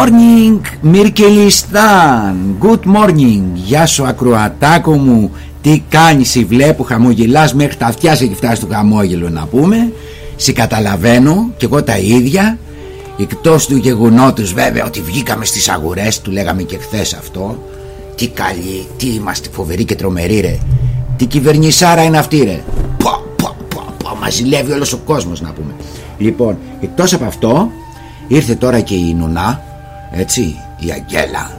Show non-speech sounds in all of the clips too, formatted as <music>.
morning Μυρκελιστάν Good morning. Γεια σου ακροατάκο μου. Τι κάνεις σε βλέπω χαμογελάς Μέχρι τα αυτιά σε έχει φτάσει το χαμόγελο να πούμε. Σε καταλαβαίνω και εγώ τα ίδια. Εκτός του γεγονότος βέβαια ότι βγήκαμε στις αγορές Του λέγαμε και χθες αυτό. Τι καλή, τι είμαστε φοβεροί και τρομεροί ρε. Τι κυβερνησάρα είναι αυτή ρε. Πα, πα, πα, πα, Μας ζηλεύει όλος ο κόσμος να πούμε. Λοιπόν, εκτός από αυτό Ήρθε τώρα και η Νουνά έτσι η Αγγέλα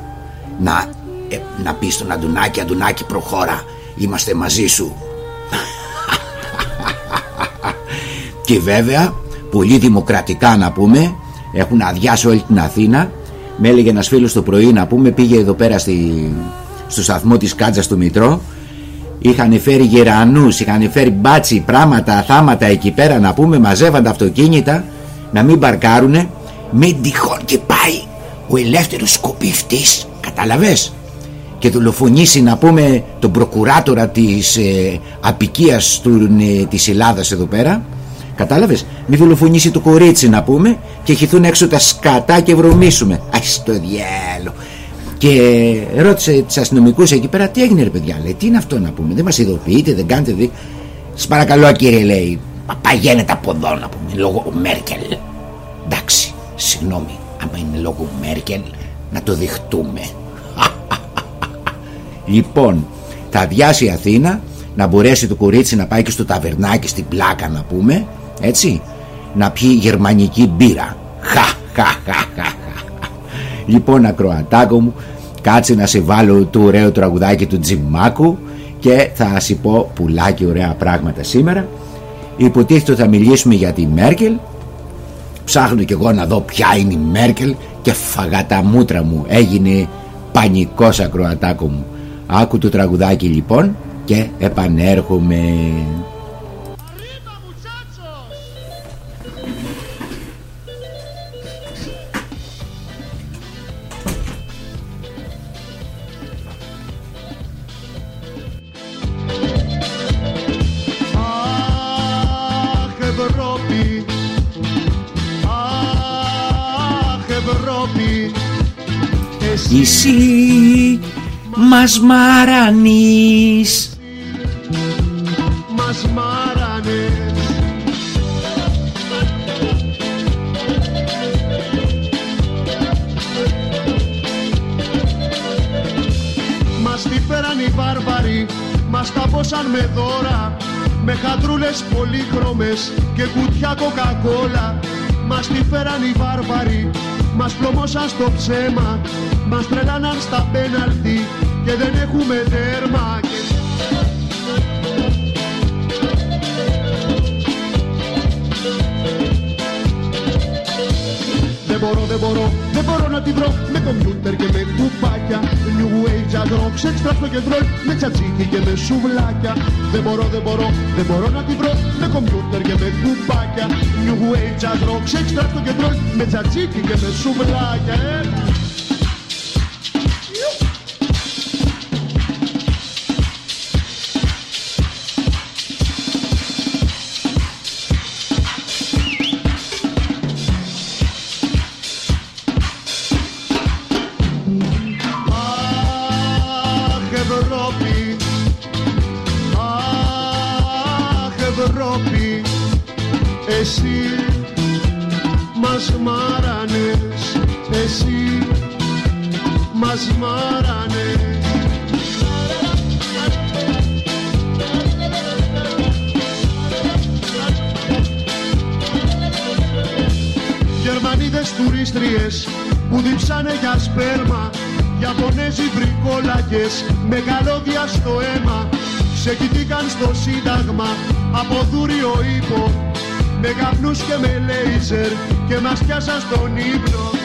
να, ε, να πεις στον Αντουνάκη Αντουνάκη προχώρα είμαστε μαζί σου <laughs> και βέβαια πολύ δημοκρατικά να πούμε έχουν αδειάσει όλη την Αθήνα. Με έλεγε ένας φίλος το πρωί να πούμε πήγε εδώ πέρα στη, στο σταθμό της Κάτζας του Μητρό. Είχαν φέρει γερανούς, είχαν φέρει μπάτσι πράγματα, θάματα εκεί πέρα να πούμε μαζεύαν τα αυτοκίνητα να μην παρκάρουνε μην τυχόν και πάει ο ελεύθερος σκοπίφτης κατάλαβες; Και δολοφονήσει να πούμε τον προκουράτορα της ε, απικίας του, ε, της Ελλάδας εδώ πέρα κατάλαβες; Μη δολοφονήσει το κορίτσι να πούμε και χυθούν έξω τα σκατά και βρωμίσουμε. Αϊ στο διάλο και ρώτησε του αστυνομικούς εκεί πέρα τι έγινε ρε παιδιά λέει τι είναι αυτό να πούμε δεν μας ειδοποιείτε δεν κάνετε δει Σας παρακαλώ κύριε λέει παγαίνετε από εδώ να πούμε λόγω Μέρκελ. Εντάξει συγγνώμη άμα είναι λόγω Μέρκελ να το δεχτούμε. Λοιπόν θα αδειάσει η Αθήνα να μπορέσει το κορίτσι να πάει και στο ταβερνάκι στην πλάκα να πούμε έτσι να πιει γερμανική μπύρα. Χα χα χα χα λοιπόν ακροατάκο μου κάτσε να σε βάλω το ωραίο τραγουδάκι του Τζιμάκου και θα σου πω πουλάκι ωραία πράγματα σήμερα. Υποτίθεται θα μιλήσουμε για τη Μέρκελ ψάχνω κι εγώ να δω ποια είναι η Μέρκελ και φαγά τα μούτρα μου. Έγινε πανικός ακροατάκο μου. Άκου το τραγουδάκι λοιπόν και επανέρχομαι μας μάρανεις Μας μάρανες Μας τη φέραν οι βάρβαροι Μας ταπόσαν με δώρα. Με χατρούλες πολύχρωμες Και κουτιά κοκακόλα. Μας τη φέραν οι βάρβαροι μας πλωμώσαν στο ψέμα. Μας τρελάναν στα πέναλτι Και δεν έχουμε τέρμα Δεν μπορώ, δεν μπορώ, δεν μπορώ να τη βρω. Με κομπιούτερ και με κουπάκια. New Age and rock, σεξ στο κεντρό. Με τσατσίκι και με σουβλάκια. Δεν μπορώ, δεν μπορώ, δεν μπορώ να τη βρω. Με κομπιούτερ και με κουπάκια. New Age and rock, σεξ στο κεντρό. Με τσατσίκι και με σουβλάκια ε. Μας πιάσαν στον ύπνο.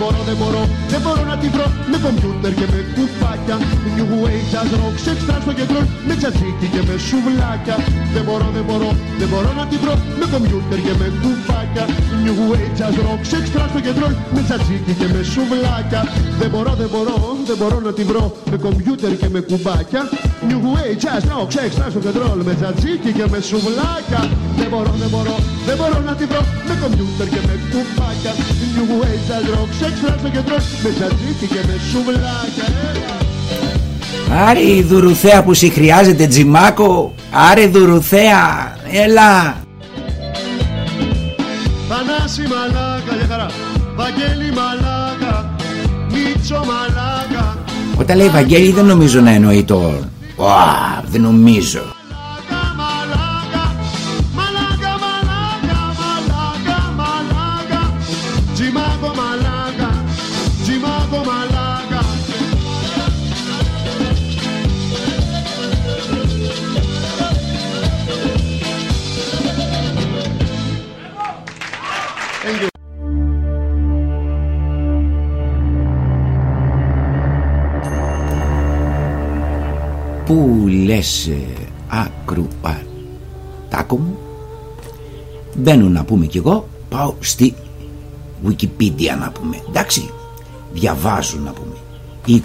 Μπορώ, δεν μπορώ, δεν μπορώ να τη βρω. Με κομπιούτερ και με κουφάκια New Age, jazz rock, sex trans στο κεντρό Με τσατσίκι και με σουβλάκια. Δεν μπορώ, δεν μπορώ, δεν μπορώ να τη βρω. Με κομπιούτερ και με κουφάκια New Age, jazz rock, sex trans στο κεντρό Με τσατσίκι και με σουβλάκια. Δεν μπορώ, δεν μπορώ, δεν μπορώ να τη βρω. Με κομπιούτερ και με κουμπάκια. New Age, jazz rock, sex trans στο κεντρό Με τσατσίκι και με σουβλάκια. Δεν μπορώ, δεν μπορώ, δεν μπορώ να τη βρω. Με κομπιούτερ και με κουμπάκια. New Age, jazz rock, sex trans στο κεντρό Με τσατσίκι και με σουβλάκια Άρη η Δουρουθέα που σου χρειάζεται τζιμάκο. Άρη Δουρουθέα Έλα Θανάση μαλάκα για χαρά. Βαγγέλη μαλάκα Μίτσο μαλάκα. Όταν λέει Βαγγέλη δεν νομίζω να εννοεί το Ουα, δεν νομίζω που λες ε, ακροατάκο μου; Μπαίνω να πούμε κι εγώ πάω στη Wikipedia να πούμε εντάξει; Διαβάζω να πούμε. Η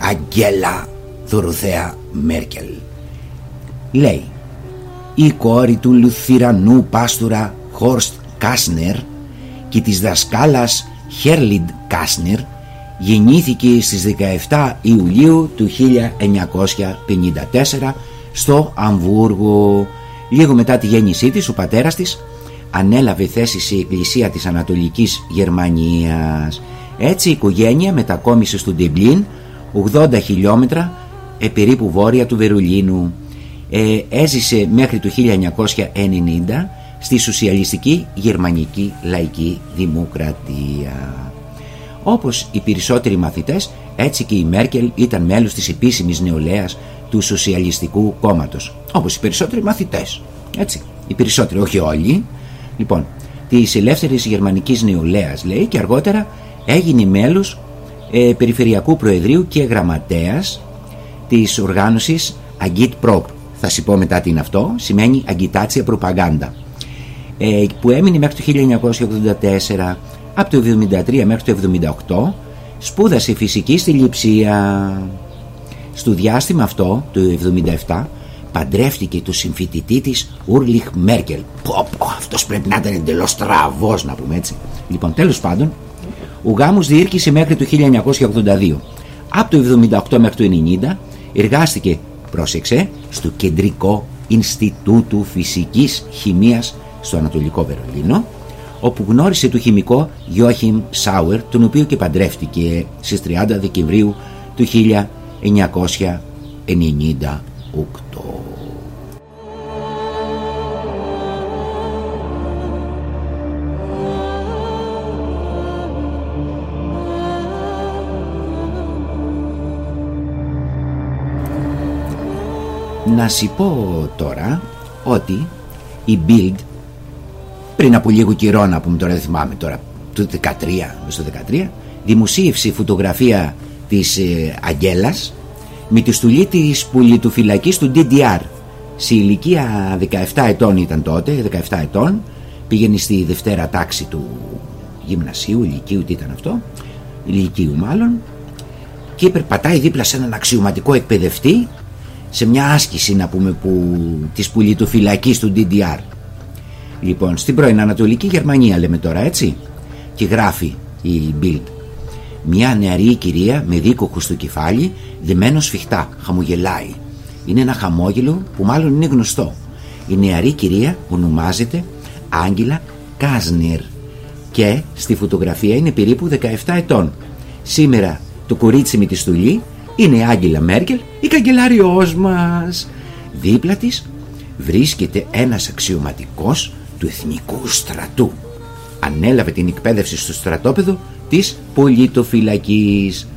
Αγγέλα Δωροθέα Μέρκελ λέει η κόρη του Λουθυρανού πάστορα Χόρστ Κάσνερ και της δασκάλας Χέρλιντ Κάσνερ γεννήθηκε στις 17 Ιουλίου του 1954 στο Αμβούργο. Λίγο μετά τη γέννησή της ο πατέρας της ανέλαβε θέση σε εκκλησία της Ανατολικής Γερμανίας. Έτσι η οικογένεια μετακόμισε στο Ντεμπλίν 80 χιλιόμετρα ε, περίπου βόρεια του Βερολίνου. Ε, έζησε μέχρι το 1990 στη Σοσιαλιστική Γερμανική Λαϊκή Δημοκρατία. Όπως οι περισσότεροι μαθητές, έτσι και η Μέρκελ ήταν μέλος της επίσημης νεολαίας του Σοσιαλιστικού Κόμματος. Όπως οι περισσότεροι μαθητές. Έτσι. Οι περισσότεροι, όχι όλοι. Λοιπόν, της ελεύθερης γερμανικής νεολαίας λέει και αργότερα έγινε μέλος ε, Περιφερειακού Προεδρείου και Γραμματέας της οργάνωσης Agit Prop. Θα σου πω μετά τι είναι αυτό. Σημαίνει Αγκιτάτσια Προπαγάνδα. Ε, που έμεινε μέχρι το 1984 από το 73 μέχρι το 78 σπούδασε φυσική στη Λιψία. Στο διάστημα αυτό, το 77, παντρεύτηκε το συμφιτητή της Ούρλιχ Μέρκελ. Πω, πω, αυτός πρέπει να ήταν εντελώς τραβός να πούμε έτσι. Λοιπόν, τέλος πάντων, ο γάμος διήρκησε μέχρι το 1982. Από το 78 μέχρι το 90 εργάστηκε, πρόσεξε, στο Κεντρικό Ινστιτούτου Φυσικής Χημίας στο Ανατολικό Βερολίνο όπου γνώρισε το χημικό Γιώχιμ Σάουερ τον οποίο και παντρεύτηκε στις 30 Δεκεμβρίου του 1998. Να σου πω τώρα ότι η Bild πριν από λίγο καιρό να πούμε τώρα δεν θυμάμαι τώρα το 13, στο 13 δημοσίευσε φωτογραφία της ε, Αγγέλας με τη στουλή της πολιτοφυλακής του DDR σε ηλικία 17 ετών ήταν τότε 17 ετών πήγαινε στη δευτέρα τάξη του γυμνασίου, ηλικίου τι ήταν αυτό ηλικίου μάλλον και περπατάει δίπλα σε έναν αξιωματικό εκπαιδευτή σε μια άσκηση να πούμε που, της πολιτοφυλακής του DDR Λοιπόν, στην πρώην Ανατολική Γερμανία λέμε τώρα έτσι και γράφει η Bild. Μια νεαρή κυρία με δίκοκο στο κεφάλι, δεμένος σφιχτά, χαμογελάει. Είναι ένα χαμόγελο που μάλλον είναι γνωστό. Η νεαρή κυρία ονομάζεται Άγγελα Κάσνερ και στη φωτογραφία είναι περίπου 17 ετών. Σήμερα το κορίτσι με τη στουλή είναι η Άγγελα Μέρκελ, η καγκελάριός μας. Δίπλα της βρίσκεται ένας αξιωματικός του Εθνικού Στρατού. Ανέλαβε την εκπαίδευση στο στρατόπεδο της πολιτοφυλακής.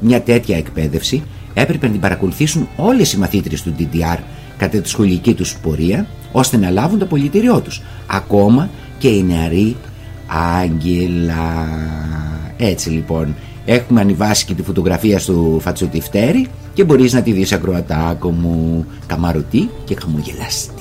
Μια τέτοια εκπαίδευση έπρεπε να την παρακολουθήσουν όλες οι μαθήτρες του DDR κατά τη σχολική τους πορεία ώστε να λάβουν το πολιτήριό τους. Ακόμα και οι νεαροί Άγγελα. Έτσι λοιπόν έχουμε ανιβάσει και τη φωτογραφία στο Φατσοτιφτέρι και μπορείς να τη δεις ακροατάκο μου καμαρωτή και χαμογελαστή.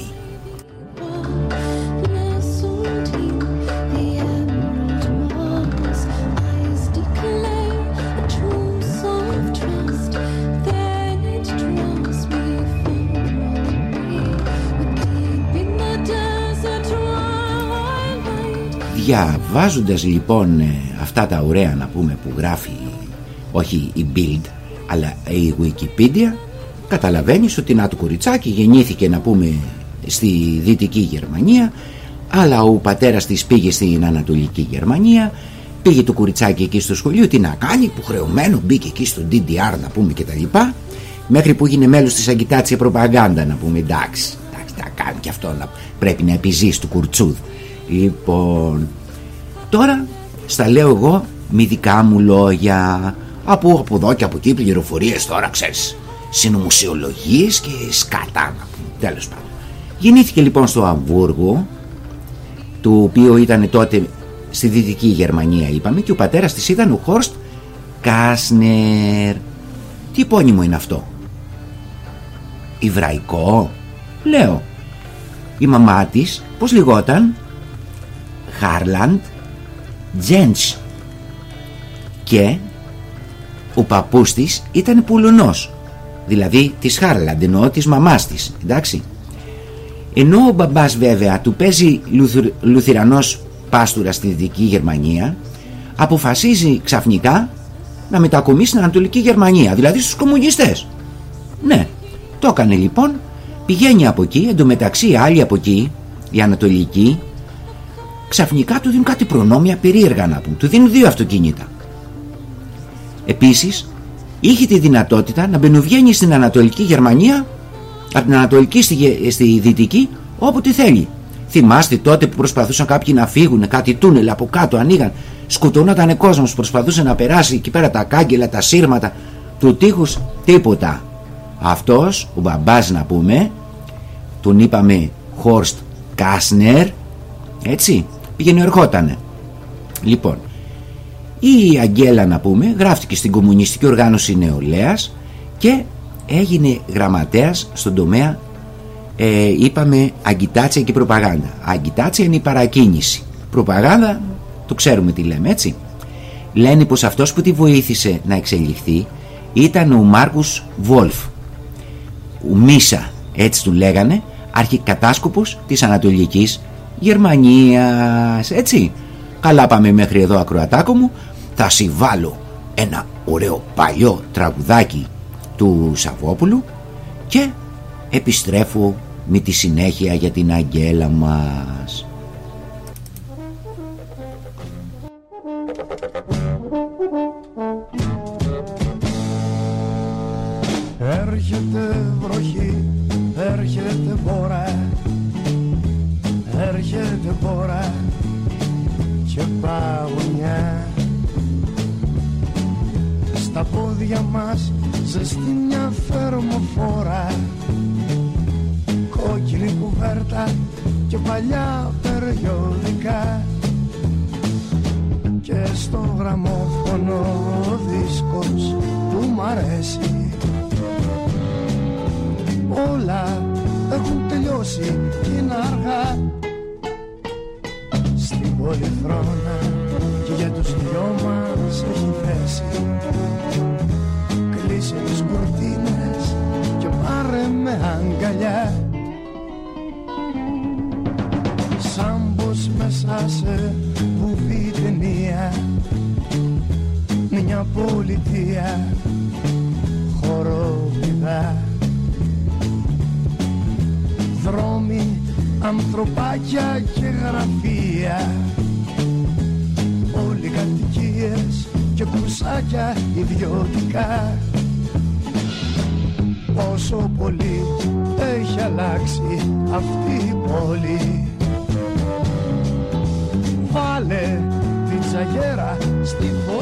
Διαβάζοντας λοιπόν ε, αυτά τα ωραία να πούμε που γράφει όχι η Bild αλλά η Wikipedia καταλαβαίνεις ότι να το κοριτσάκι γεννήθηκε να πούμε στη Δυτική Γερμανία αλλά ο πατέρας της πήγε στην Ανατολική Γερμανία πήγε το κουριτσάκι εκεί στο σχολείο τι να κάνει που χρεωμένο μπήκε εκεί στο DDR να πούμε και τα λοιπά μέχρι που έγινε μέλος της αγκητάτσια προπαγάνδα να πούμε εντάξει, εντάξει τα κάνει και αυτό να, πρέπει να επιζήσει του κουρτσούδ λοιπόν Τώρα στα λέω εγώ με δικά μου λόγια. Από, από εδώ και από εκεί πληροφορίες τώρα ξέρεις. Συνωμουσιολογίες και σκατά τέλος πάντων. Γεννήθηκε λοιπόν στο Αμβούργο το οποίο ήταν τότε στη Δυτική Γερμανία είπαμε και ο πατέρας της ήταν ο Χόρστ Κάσνερ. Τι επώνυμο είναι αυτό; Ιβραϊκό λέω. Η μαμά της πως λιγόταν Χάρλαντ Τζέντς. Και ο παππούς της ήταν Πουλουνός δηλαδή της Χάρλαντ εννοώ της μαμάς της εντάξει. Ενώ ο μπαμπάς βέβαια του παίζει λουθυρ, λουθυρανός πάστουρα στη Δυτική Γερμανία αποφασίζει ξαφνικά να μετακομίσει στην Ανατολική Γερμανία δηλαδή στους κομμουνιστές. Ναι το έκανε λοιπόν πηγαίνει από εκεί εντωμεταξύ άλλοι από εκεί η Ανατολική ξαφνικά του δίνουν κάτι προνόμια περίεργα να πούν. Του δίνουν δύο αυτοκίνητα. Επίσης, είχε τη δυνατότητα να μπαινοβγαίνει στην Ανατολική Γερμανία, από την Ανατολική στη, στη Δυτική, όποτε θέλει. Θυμάστε τότε που προσπαθούσαν κάποιοι να φύγουν, κάτι τούνελ από κάτω ανοίγαν, σκοτώνονταν κόσμος που προσπαθούσε να περάσει εκεί πέρα τα κάγκελα, τα σύρματα του τείχους, τίποτα. Αυτός, ο μπαμπάς να πούμε, τον είπαμε Χόρστ Κάσνερ, έτσι, πήγαινε ερχότανε. Λοιπόν, η Αγγέλα να πούμε γράφτηκε στην Κομμουνιστική Οργάνωση Νεολαίας και έγινε γραμματέας στον τομέα ε, είπαμε αγκιτάτσια και προπαγάνδα. Αγκιτάτσια είναι η παρακίνηση. Προπαγάνδα το ξέρουμε τι λέμε έτσι. Λένε πως αυτός που τη βοήθησε να εξελιχθεί ήταν ο Μάρκους Βόλφ. Ο Μίσα έτσι του λέγανε αρχικατάσκοπος της Ανατολικής Γερμανίας έτσι. Καλά πάμε μέχρι εδώ ακροατάκο μου. Θα συμβάλω ένα ωραίο παλιό τραγουδάκι του Σαββόπουλου και επιστρέφω με τη συνέχεια για την αγγέλα μας. Έρχεται βροχή, έρχεται βορρά έρχεται πόρα και παγωνιά. Στα πόδια μας ζεστή μια φερμοφόρα κόκκινη κουβέρτα και παλιά περιοδικά. Και στο γραμμόφωνο ο δίσκος που μ' αρέσει. Όλα έχουν τελειώσει και είναι αργά πολυθρόνα και για τους δυο μας έχει θέση Κλείσε τις κουρτίνες και πάρε με αγκαλιά. Σαν πως μέσα σε βουβή ταινία. Μια πολιτεία χοροπηδά. Δρόμοι ανθρωπάκια και γραφεία. Όλοι κατοικίες και κουρσάκια ιδιωτικά. Πόσο πολύ έχει αλλάξει αυτή η πόλη. Βάλε την τσαγέρα στη φωτιά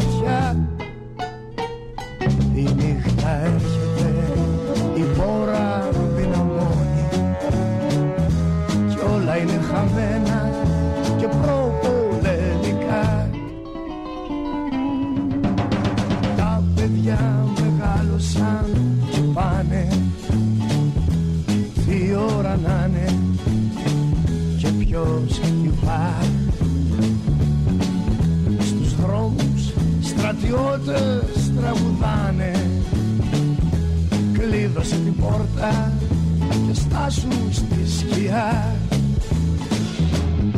στάσου στη σκιά.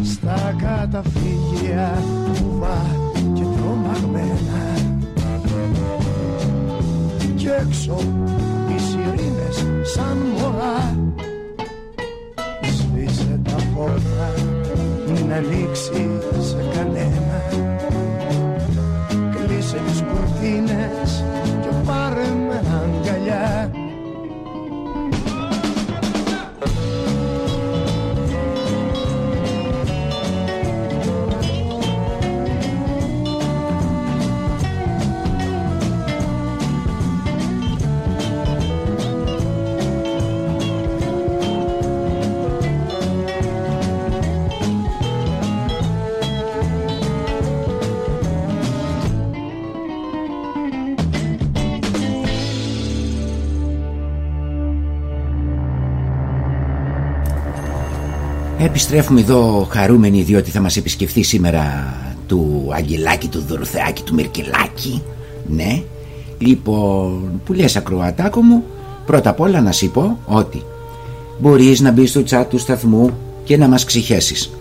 Στα καταφύγια κουβά και τρομαγμένα. Κι έξω οι σιρήνες σαν μωρά. Σβήσε τα φώτα μην ανοίξεις Επιστρέφουμε εδώ χαρούμενοι διότι θα μας επισκεφθεί σήμερα του Αγγελάκη, του Δωροθεάκη, του Μερκελάκη. Ναι. Λοιπόν, που λες ακροατάκο μου Πρώτα απ' όλα να σου πω ότι Μπορείς να μπεις στο chat του σταθμού και να μας ξηχέσεις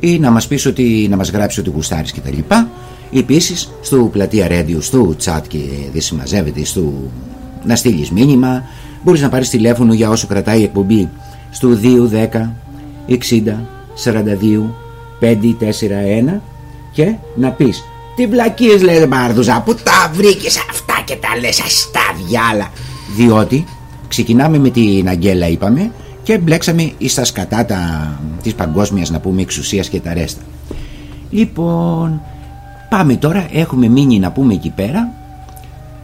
Ή να μας πεις ότι να μας γράψεις ότι γουστάρεις και τα λοιπά. Επίσης στο πλατεία radio, στο chat και δεν συμμαζεύεται στο... Να στείλεις μήνυμα. Μπορείς να πάρεις τηλέφωνο για όσο κρατάει η εκπομπή Στο 210 60 42 541 και να πεις τι βλακίες λες Μπαρδουζά που τα βρήκες αυτά και τα λες αστά διάλα διότι ξεκινάμε με την Αγγέλα είπαμε και μπλέξαμε στα σκατά τα, της παγκόσμιας να πούμε εξουσίας και τα ρέστα. Λοιπόν πάμε τώρα έχουμε μείνει να πούμε εκεί πέρα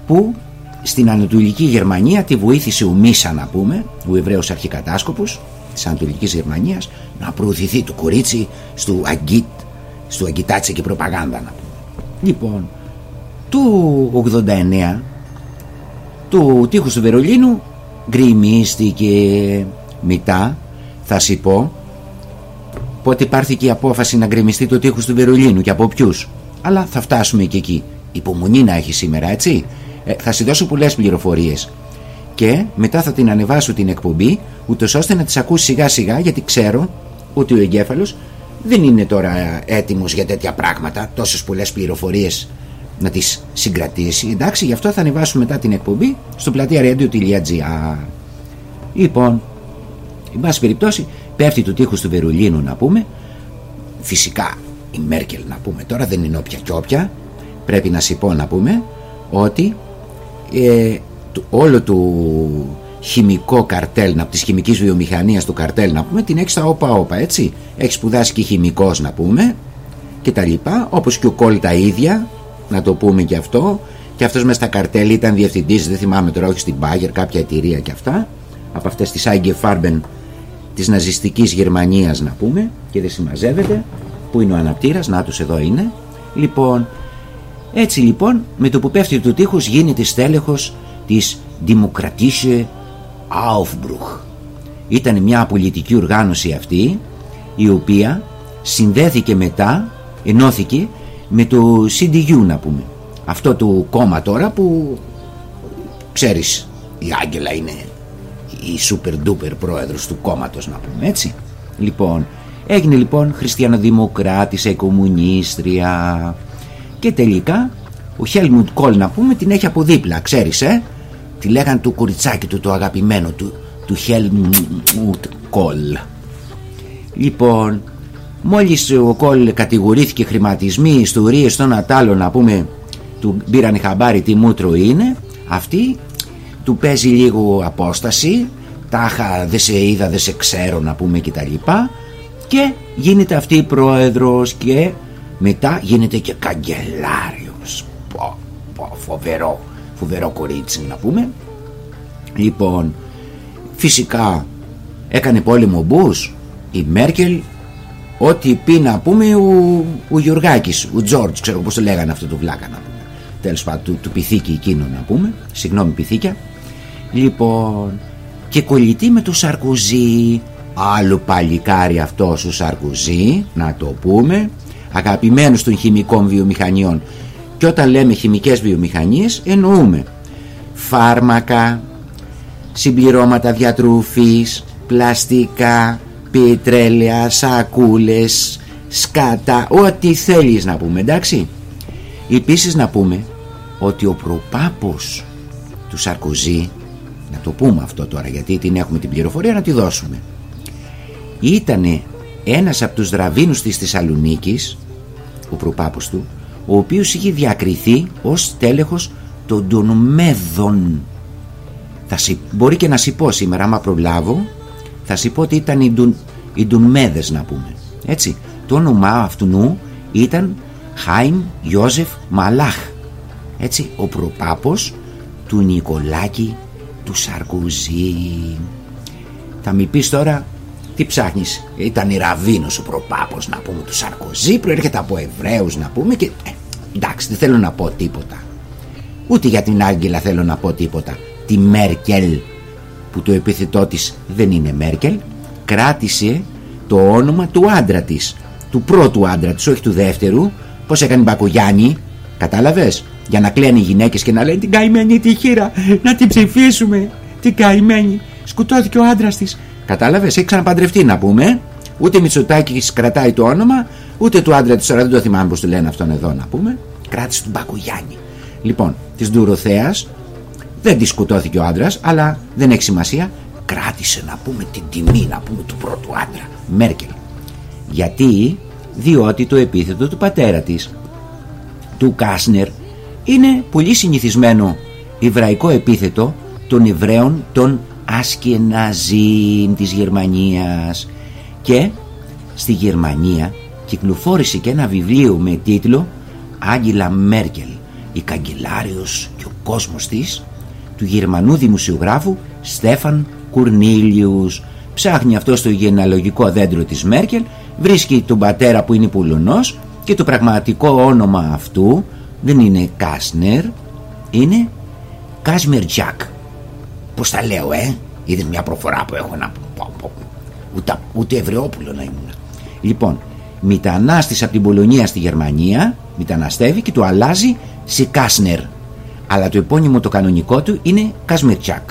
που στην Ανατολική Γερμανία τη βοήθησε ο Μίσα να πούμε ο Εβραίος Αρχικατάσκοπος της Ανατολικής Γερμανίας να προωθηθεί το κορίτσι στο αγκίτ στο αγκιτάτσε και προπαγάνδα να πούμε. λοιπόν του 89 του τείχους του Βερολίνου γκριμίστηκε μετά θα σου πω πότε πάρθηκε η απόφαση να γκρεμιστεί το τείχος του Βερολίνου και από ποιους. Αλλά θα φτάσουμε και εκεί. Υπομονή να έχει σήμερα έτσι. Ε, θα σου δώσω πολλές πληροφορίες και μετά θα την ανεβάσω την εκπομπή ούτως ώστε να τις ακούσει σιγά σιγά γιατί ξέρω ότι ο εγκέφαλος δεν είναι τώρα έτοιμος για τέτοια πράγματα τόσες πολλές πληροφορίες να τις συγκρατήσει. Εντάξει γι' αυτό θα ανεβάσουμε μετά την εκπομπή στο πλατεία radio.gr λοιπόν εν πάση περιπτώσει πέφτει του τείχους του Βερολίνου να πούμε. Φυσικά η Μέρκελ να πούμε τώρα δεν είναι όποια και όποια. Πρέπει να σου πω να πούμε ότι ε, όλο του χημικό καρτέλ, από της χημικής βιομηχανίας του καρτέλ να πούμε, την έχεις στα όπα όπα έτσι. Έχεις σπουδάσει και χημικός να πούμε και τα λοιπά, όπως και ο Κόλ τα ίδια, να το πούμε και αυτό. Και αυτός μέσα στα καρτέλ ήταν διευθυντής, δεν θυμάμαι τώρα, όχι στην Bayer, κάποια εταιρεία και αυτά, από αυτές τις Άιγκε Farben της ναζιστικής Γερμανίας να πούμε, και δεν συμμαζεύεται. Πού είναι ο αναπτήρας, να τους εδώ είναι. Λοιπόν, έτσι λοιπόν, με το που πέφτει του τείχους γίνεται στέλεχος της Δημοκρατήσche Aufbruch. Ήταν μια πολιτική οργάνωση αυτή η οποία συνδέθηκε μετά, ενώθηκε με το CDU να πούμε. Αυτό το κόμμα τώρα που ξέρεις η Άγγελα είναι η super duper πρόεδρος του κόμματος να πούμε έτσι. Λοιπόν, έγινε λοιπόν χριστιανοδημοκράτησα, κομμουνίστρια και τελικά ο Χέλμουντ Κόλ να πούμε την έχει από δίπλα, ξέρεις ε; Τη λέγαν του κουριτσάκι του το αγαπημένο του, του Χέλμουντ Κόλ. Λοιπόν, μόλις ο Κόλ κατηγορήθηκε χρηματισμοί, ιστορίες των Ατάλων να πούμε του πήραν χαμπάρι τι μούτρο είναι αυτή του παίζει λίγο απόσταση τάχα δεν σε είδα δεν σε ξέρω να πούμε και τα λοιπά και γίνεται αυτή η πρόεδρος και μετά γίνεται και καγκελάριος πω, πω, φοβερό φοβερό κορίτσι να πούμε. Λοιπόν φυσικά έκανε πόλεμο Μπούς η Μέρκελ ό,τι πει να πούμε ο, ο Γιωργάκης ο Τζόρτζ ξέρω πως το λέγανε αυτό το βλάκα να πούμε. Τέλος πάντων του, του πυθίκη εκείνο να πούμε. Συγγνώμη πυθίκια. Λοιπόν και κολλητή με του Σαρκουζή. Άλλο παλικάρι αυτός ο Σαρκουζή να το πούμε. Αγαπημένος των χημικών βιομηχανιών και όταν λέμε χημικές βιομηχανίες εννοούμε φάρμακα συμπληρώματα διατρούφης πλαστικά πετρέλαια, σακούλες σκάτα, ό,τι θέλεις να πούμε εντάξει. Επίσης να πούμε ότι ο προπάπος του Σαρκοζή να το πούμε αυτό τώρα γιατί την έχουμε την πληροφορία να τη δώσουμε ήτανε ένας από τους δραβίνους της Θεσσαλονίκης, ο προπάπος του ο οποίος είχε διακριθεί ως τέλεχος των Ντονμέδων θα μπορεί και να σου πω σήμερα άμα προλάβω θα σου πω ότι ήταν οι, Ντουν, οι Ντουνμέδες να πούμε. Έτσι το όνομά αυτού ήταν Χάιμ Ιώζεφ Μαλάχ. Έτσι ο προπάπος του Νικολάκη του Σαρκουζή θα μου πεις τώρα τι ψάχνεις; Ήταν η Ραβίνος ο προπάπος να πούμε του Σαρκουζή προέρχεται από Εβραίους να πούμε και ε, εντάξει δεν θέλω να πω τίποτα. Ούτε για την Άγγελα θέλω να πω τίποτα. Τη Μέρκελ που το επίθετό της δεν είναι Μέρκελ κράτησε το όνομα του άντρα της. Του πρώτου άντρα της όχι του δεύτερου. Πως έκανε Μπακογιάννη κατάλαβες; Για να κλαίνουν οι γυναίκες και να λένε την καημένη τη χείρα να την ψηφίσουμε την καημένη. Σκοτώθηκε ο άντρας της. Κατάλαβες; Έχει ξαναπαντρευτεί να πούμε. Ούτε Μητσοτάκης κρατάει το όνομα ούτε του άντρα της τώρα δεν το θυμάμαι πως το λένε αυτόν εδώ να πούμε κράτησε του Μπακογιάννη λοιπόν της Ντουροθέας δεν τη σκοτώθηκε ο άντρας, αλλά δεν έχει σημασία. Κράτησε να πούμε την τιμή να πούμε του πρώτου άντρα, Μέρκελ. Γιατί, διότι το επίθετο του πατέρα της, του Κάσνερ, είναι πολύ συνηθισμένο εβραϊκό επίθετο των Εβραίων των Ασκεναζίν της Γερμανίας και στη Γερμανία κυκλοφόρησε και ένα βιβλίο με τίτλο Άγγελα Μέρκελ η καγκελάριος και ο κόσμος της του Γερμανού δημοσιογράφου Στέφαν Κορνέλιους. Ψάχνει αυτό στο γενεαλογικό δέντρο της Μέρκελ, βρίσκει τον πατέρα που είναι Πολωνός και το πραγματικό όνομα αυτού δεν είναι Κάσνερ, είναι Κάζμιερτσακ. Πώς τα λέω ε, είδες μια προφορά που έχω να πω, ούτε, ούτε Ευρεόπουλο να ήμουν. Λοιπόν, μετανάστης από την Πολωνία στη Γερμανία, μεταναστεύει και το αλλάζει σε Κάσνερ. Αλλά το επώνυμο το κανονικό του είναι Κασμιρτσάκ.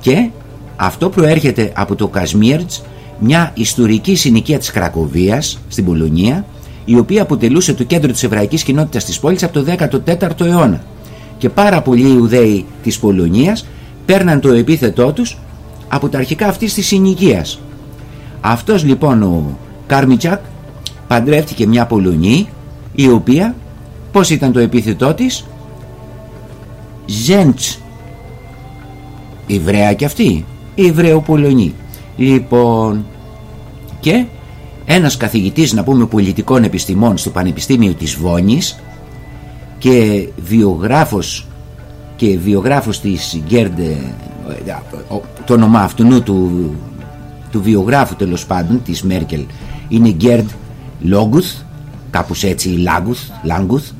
Και αυτό προέρχεται από το Κασμίρτς μια ιστορική συνοικία της Κρακοβίας στην Πολωνία η οποία αποτελούσε το κέντρο της εβραϊκής κοινότητας της πόλης από το 14ο αιώνα. Και πάρα πολλοί Ιουδαίοι της Πολωνίας παίρναν το επίθετό τους από τα αρχικά αυτής της συνοικίας. Αυτός λοιπόν ο Κάρμιτσακ παντρεύτηκε μια Πολωνή η οποία πως ήταν το επίθετό της; Ζέντς. Εβραία και αυτή Εβραίο-Πολωνή Λοιπόν Και ένας καθηγητής να πούμε πολιτικών επιστημών στο Πανεπιστήμιο της Βόννης και βιογράφος και βιογράφος της Γκέρντε το όνομα αυτού του, του βιογράφου τέλος πάντων της Μέρκελ είναι Γκέρντ Λόγκουθ κάπως έτσι Λάγκουθ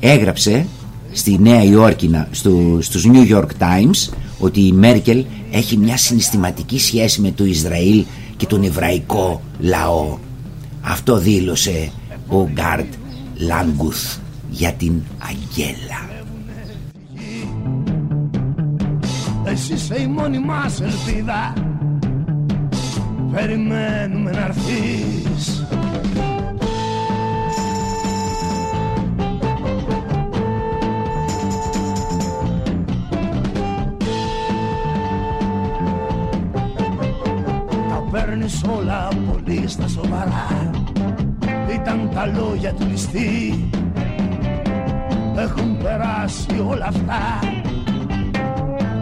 έγραψε στη Νέα Υόρκη στο, στους New York Times ότι η Μέρκελ έχει μια συναισθηματική σχέση με το Ισραήλ και τον εβραϊκό λαό. Αυτό δήλωσε ο Γκάρτ Λάγκουθ για την Αγγέλα. Εσύ είσαι η μόνη μας ελπίδα Περιμένουμε να έρθεις. Παίρνεις όλα πολύ στα σοβαρά. Ήταν τα λόγια του ληστή Έχουν περάσει όλα αυτά.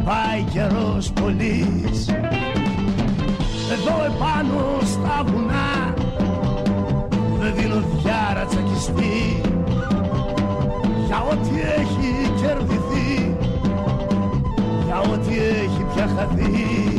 Πάει καιρός πολύς Εδώ επάνω στα βουνά. Δεν δίνω διάρα τσακιστή. Για ό,τι έχει κερδιθεί. Για ό,τι έχει πια χαθεί.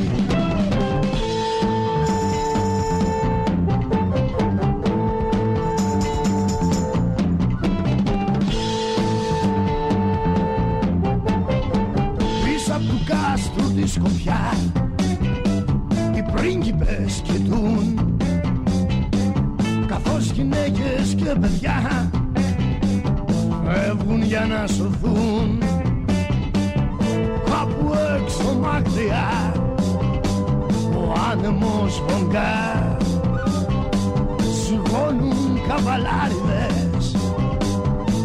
Σκοπιά καθώς γυναίκες και παιδιά. Φεύγουν για να σωθούν. Κάπου έξω μακριά ο άνεμος βογκά σιγώνουν καβαλάριδες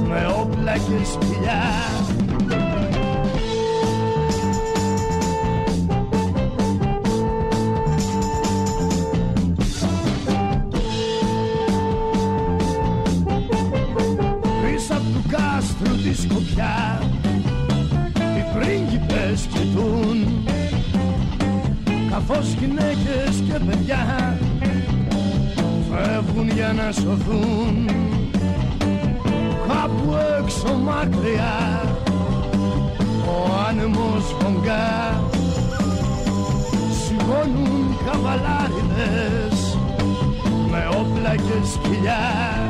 με όπλα και σπηλιά σκοπιά οι πρίγκιπες κοιτούν καθώς γυναίκες και παιδιά φεύγουν για να σωθούν. Κάπου έξω μακριά ο άνεμος βογκά σιγώνουν καβαλάριδες με όπλα και σκυλιά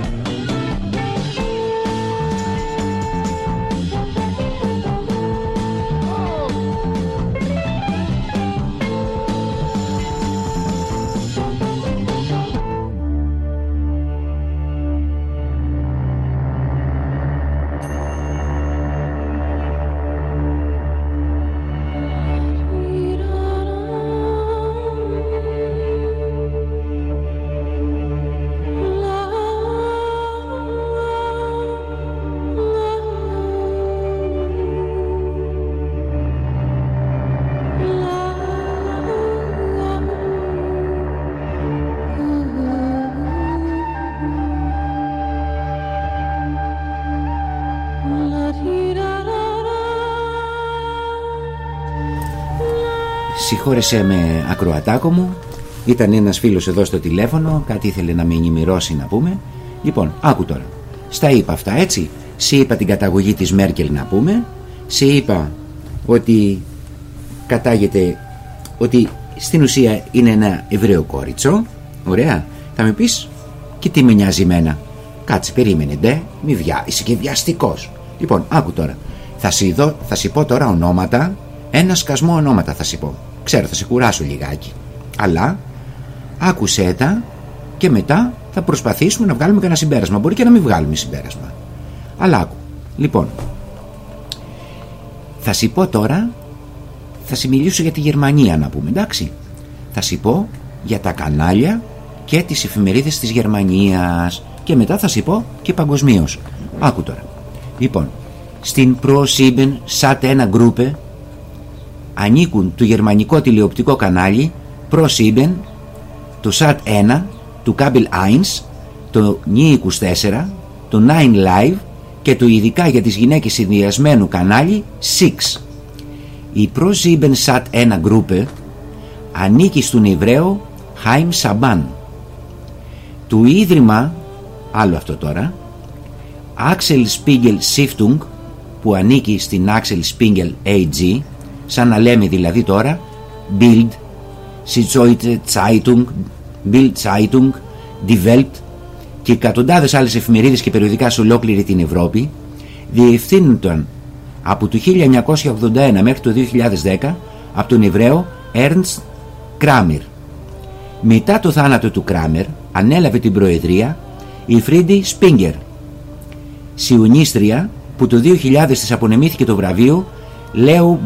Συγχώρεσέ με ακροατάκο μου. Ήταν ένας φίλος εδώ στο τηλέφωνο Κάτι ήθελε να με ενημερώσει να πούμε. Λοιπόν άκου τώρα. Στα είπα αυτά έτσι. Σε είπα την καταγωγή της Μέρκελ να πούμε. Σε είπα ότι Κατάγεται Ότι στην ουσία είναι ένα Εβραίο κόριτσο Ωραία. Θα με πεις και τι με νοιάζει εμένα; Κάτσε περίμενε ντε Μη βιά είσαι και βιαστικός Λοιπόν άκου τώρα. Θα σου, θα σου πω τώρα ονόματα. Ένα σκασμό ονόματα θα σου πω Ξέρω θα σε κουράσω λιγάκι. Αλλά άκουσέ τα Και μετά θα προσπαθήσουμε να βγάλουμε κανένα συμπέρασμα. Μπορεί και να μην βγάλουμε συμπέρασμα. Αλλά άκου. Λοιπόν Θα σου πω τώρα Θα σου μιλήσω για τη Γερμανία να πούμε εντάξει. Θα σου πω για τα κανάλια Και τις εφημερίδες της Γερμανίας. Και μετά θα σου πω και παγκοσμίως. Άκου τώρα. Λοιπόν στην Pro7 Sat 1 Group ανήκουν το γερμανικό τηλεοπτικό κανάλι Pro7, το Sat 1, το Kabel 1, το Ni 24, το 9 Live και το ειδικά για τις γυναίκες συνδυασμένου κανάλι 6. Η Pro7 Sat 1 Group ανήκει στον Εβραίο Χάιμ Σαμπάν. Το ίδρυμα, άλλο αυτό τώρα, Axel Spiegel Stiftung που ανήκει στην Axel Spiegel AG σαν να λέμε δηλαδή τώρα Bild, Süddeutsche Zeitung, Bild Zeitung, Die Welt και εκατοντάδες άλλες εφημερίδες και περιοδικά σε ολόκληρη την Ευρώπη διευθύνονταν από το 1981 μέχρι το 2010 από τον Εβραίο Ernst Kramer. Μετά το θάνατο του Κράμερ ανέλαβε την προεδρία η Φρίντι Σπίνγκερ, σιωνίστρια που το 2000 της απονεμήθηκε το βραβείο Λέου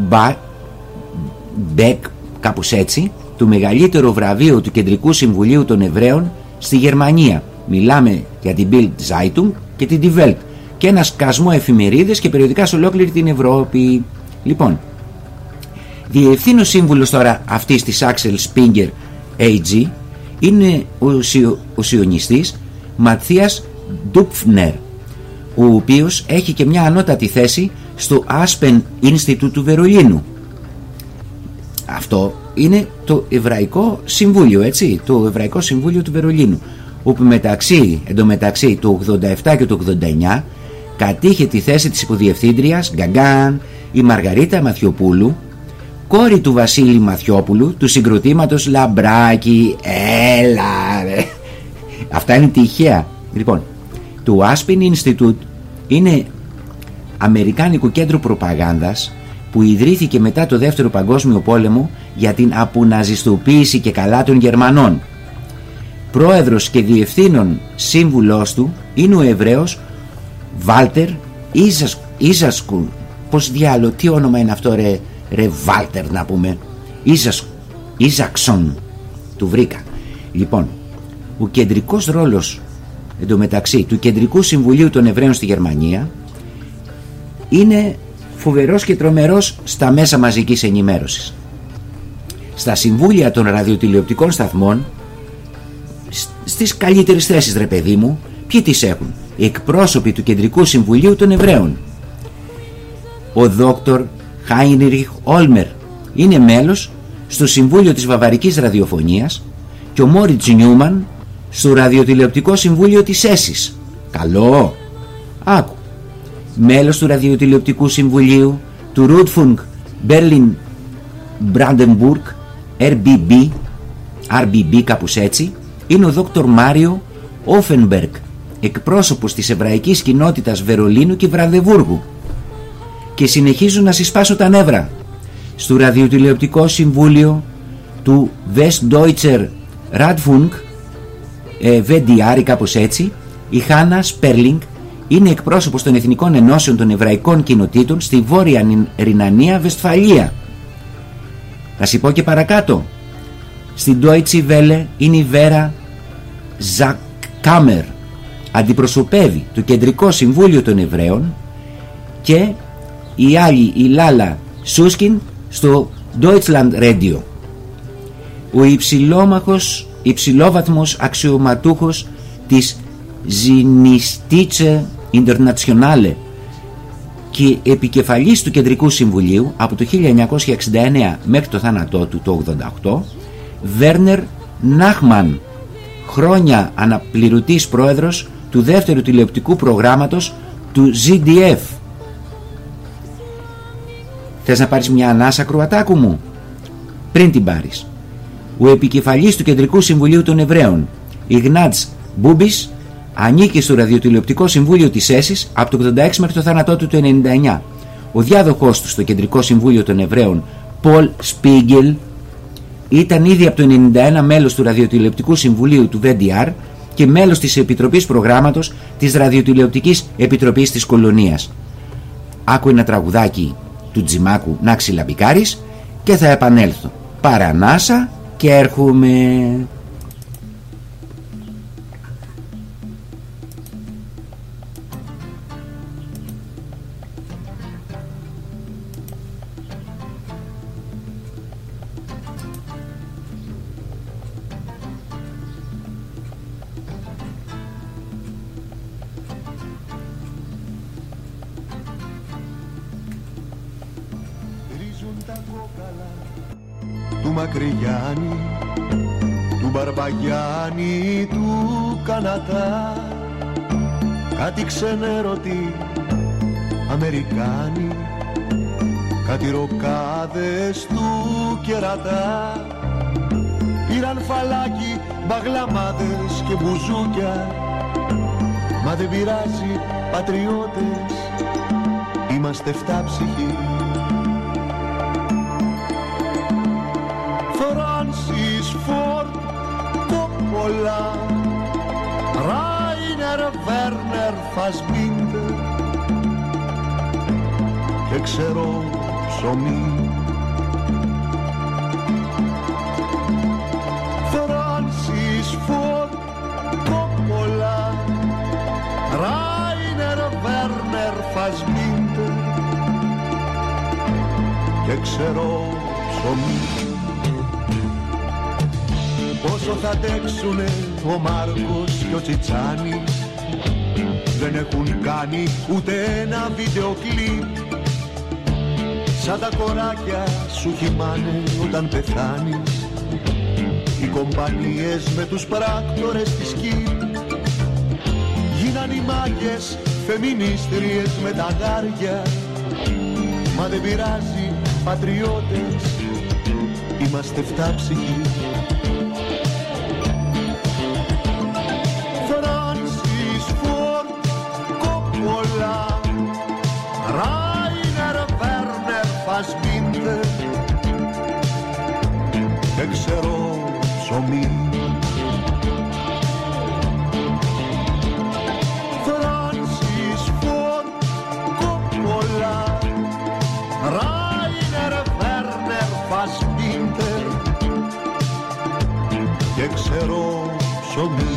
Μπεκ, κάπως έτσι, του μεγαλύτερου βραβείου του Κεντρικού Συμβουλίου των Εβραίων στη Γερμανία. Μιλάμε για την Bild Zeitung και την Die Welt και ένα σκασμό εφημερίδες και περιοδικά σε ολόκληρη την Ευρώπη. Λοιπόν, διευθύνω σύμβουλος τώρα αυτής της Axel Springer AG είναι ο, σιο, ο σιωνιστής Ματθίας Ντουπφνερ ο οποίος έχει και μια ανώτατη θέση στο Aspen Institute του Βερολίνου αυτό είναι το Εβραϊκό Συμβούλιο έτσι το Εβραϊκό Συμβούλιο του Βερολίνου όπου μεταξύ, εντωμεταξύ του 87 και του 89 κατήχε τη θέση της υποδιευθύντριας Γκαγκάν η Μαργαρίτα Μαθιοπούλου κόρη του Βασίλη Μαθιόπουλου του συγκροτήματος Λαμπράκι έλα ρε. αυτά είναι τυχαία λοιπόν το Aspen Institute είναι Αμερικάνικο κέντρο προπαγάνδας που ιδρύθηκε μετά το δεύτερο παγκόσμιο πόλεμο για την απουναζιστοποίηση και καλά των Γερμανών. Πρόεδρος και διευθύνων σύμβουλός του είναι ο Εβραίος Βάλτερ Ίζασκου πως διάλο τι όνομα είναι αυτό ρε, ρε Βάλτερ να πούμε. Ίζας, Ίζαξον του βρήκα. Λοιπόν ο κεντρικός ρόλος εντωμεταξύ του Κεντρικού Συμβουλίου των Εβραίων στη Γερμανία είναι φοβερός και τρομερός στα μέσα μαζικής ενημέρωσης. Στα συμβούλια των ραδιοτηλεοπτικών σταθμών στις καλύτερες θέσεις ρε παιδί μου ποιοι τις έχουν; Οι εκπρόσωποι του Κεντρικού Συμβουλίου των Εβραίων. Ο δόκτωρ Χάινριχ Όλμερ είναι μέλος στο Συμβούλιο της Βαβαρικής Ραδιοφωνίας και ο Μόριτς Νιούμαν στο Ραδιοτηλεοπτικό Συμβούλιο της ΕΣΥΣ καλό! Άκου μέλος του Ραδιοτηλεοπτικού Συμβουλίου του Ρούτφουνγκ Μπέρλιν Μπραντεμπουργκ RBB RBB κάπως έτσι είναι ο δόκτωρ Μάριο Όφενμπεργκ εκπρόσωπος της εβραϊκής κοινότητας Βερολίνου και Βραδεβούργου. Και συνεχίζουν να συσπάσω τα νεύρα στο ραδιοτηλεοπτικό συμβούλιο του Westdeutscher Radfunk ε, VDR ή κάπως έτσι η Χάνα Σπέρλινγκ είναι εκπρόσωπος των Εθνικών Ενώσεων των Εβραϊκών Κοινοτήτων στη Βόρεια Ρινανία Βεσφαλία θα σου πω και παρακάτω. Στην Deutsche Welle είναι η Βέρα Ζακκάμερ αντιπροσωπεύει το Κεντρικό Συμβούλιο των Εβραίων και η άλλη η Λάλα Σούσκιν στο Deutschland Radio. Ο υψηλόμαχος υψηλόβαθμος αξιωματούχος της Ζινιστίτσε Ιντερνατσιονάλε και επικεφαλής του Κεντρικού Συμβουλίου από το 1969 μέχρι το θάνατό του το 1988 Βέρνερ Νάχμαν χρόνια αναπληρωτής πρόεδρος του δεύτερου τηλεοπτικού προγράμματος του ZDF Θες να πάρεις μια ανάσα κρουατάκου μου; Πριν την πάρεις. Ο επικεφαλής του Κεντρικού Συμβουλίου των Εβραίων Ιγνάτς Μπούμπης ανήκει στο ραδιοτηλεοπτικό συμβούλιο της ΕΣΥΣ από το 86 μέχρι το θάνατό του το 99 Ο διάδοχός του στο Κεντρικό Συμβούλιο των Εβραίων Πολ Σπίγκελ ήταν ήδη από το 91 μέλος του ραδιοτηλεοπτικού συμβουλίου του VDR και μέλος της Επιτροπής Προγράμματος της Ραδιοτηλεοπτικής Επιτροπής της Κολονίας. Άκου ένα τραγουδάκι του Τζιμάκου να ξυλαμπικάρεις και θα επανέλθω. Παρανάσα και έρχομαι... Πόσο θα αντέξουνε ο Μάρκος και ο Τσιτσάνης; Δεν έχουν κάνει ούτε ένα βίντεο κλιπ Σαν τα κοράκια σου χυμάνε όταν πεθάνεις. Οι κομπανίες με τους πράκτορες της ΚΙΠ Γίναν οι μάγκες φεμινίστριες με τα γάρια. Μα δεν πειράζει πατριώτες Είμαστε φτάψυχοι Φράνσις Φόρτ Κόπολα Ράινερ Βέρνερ Φασμπίντερ Δεν ξέρω ψωμί ξέρω ψωμί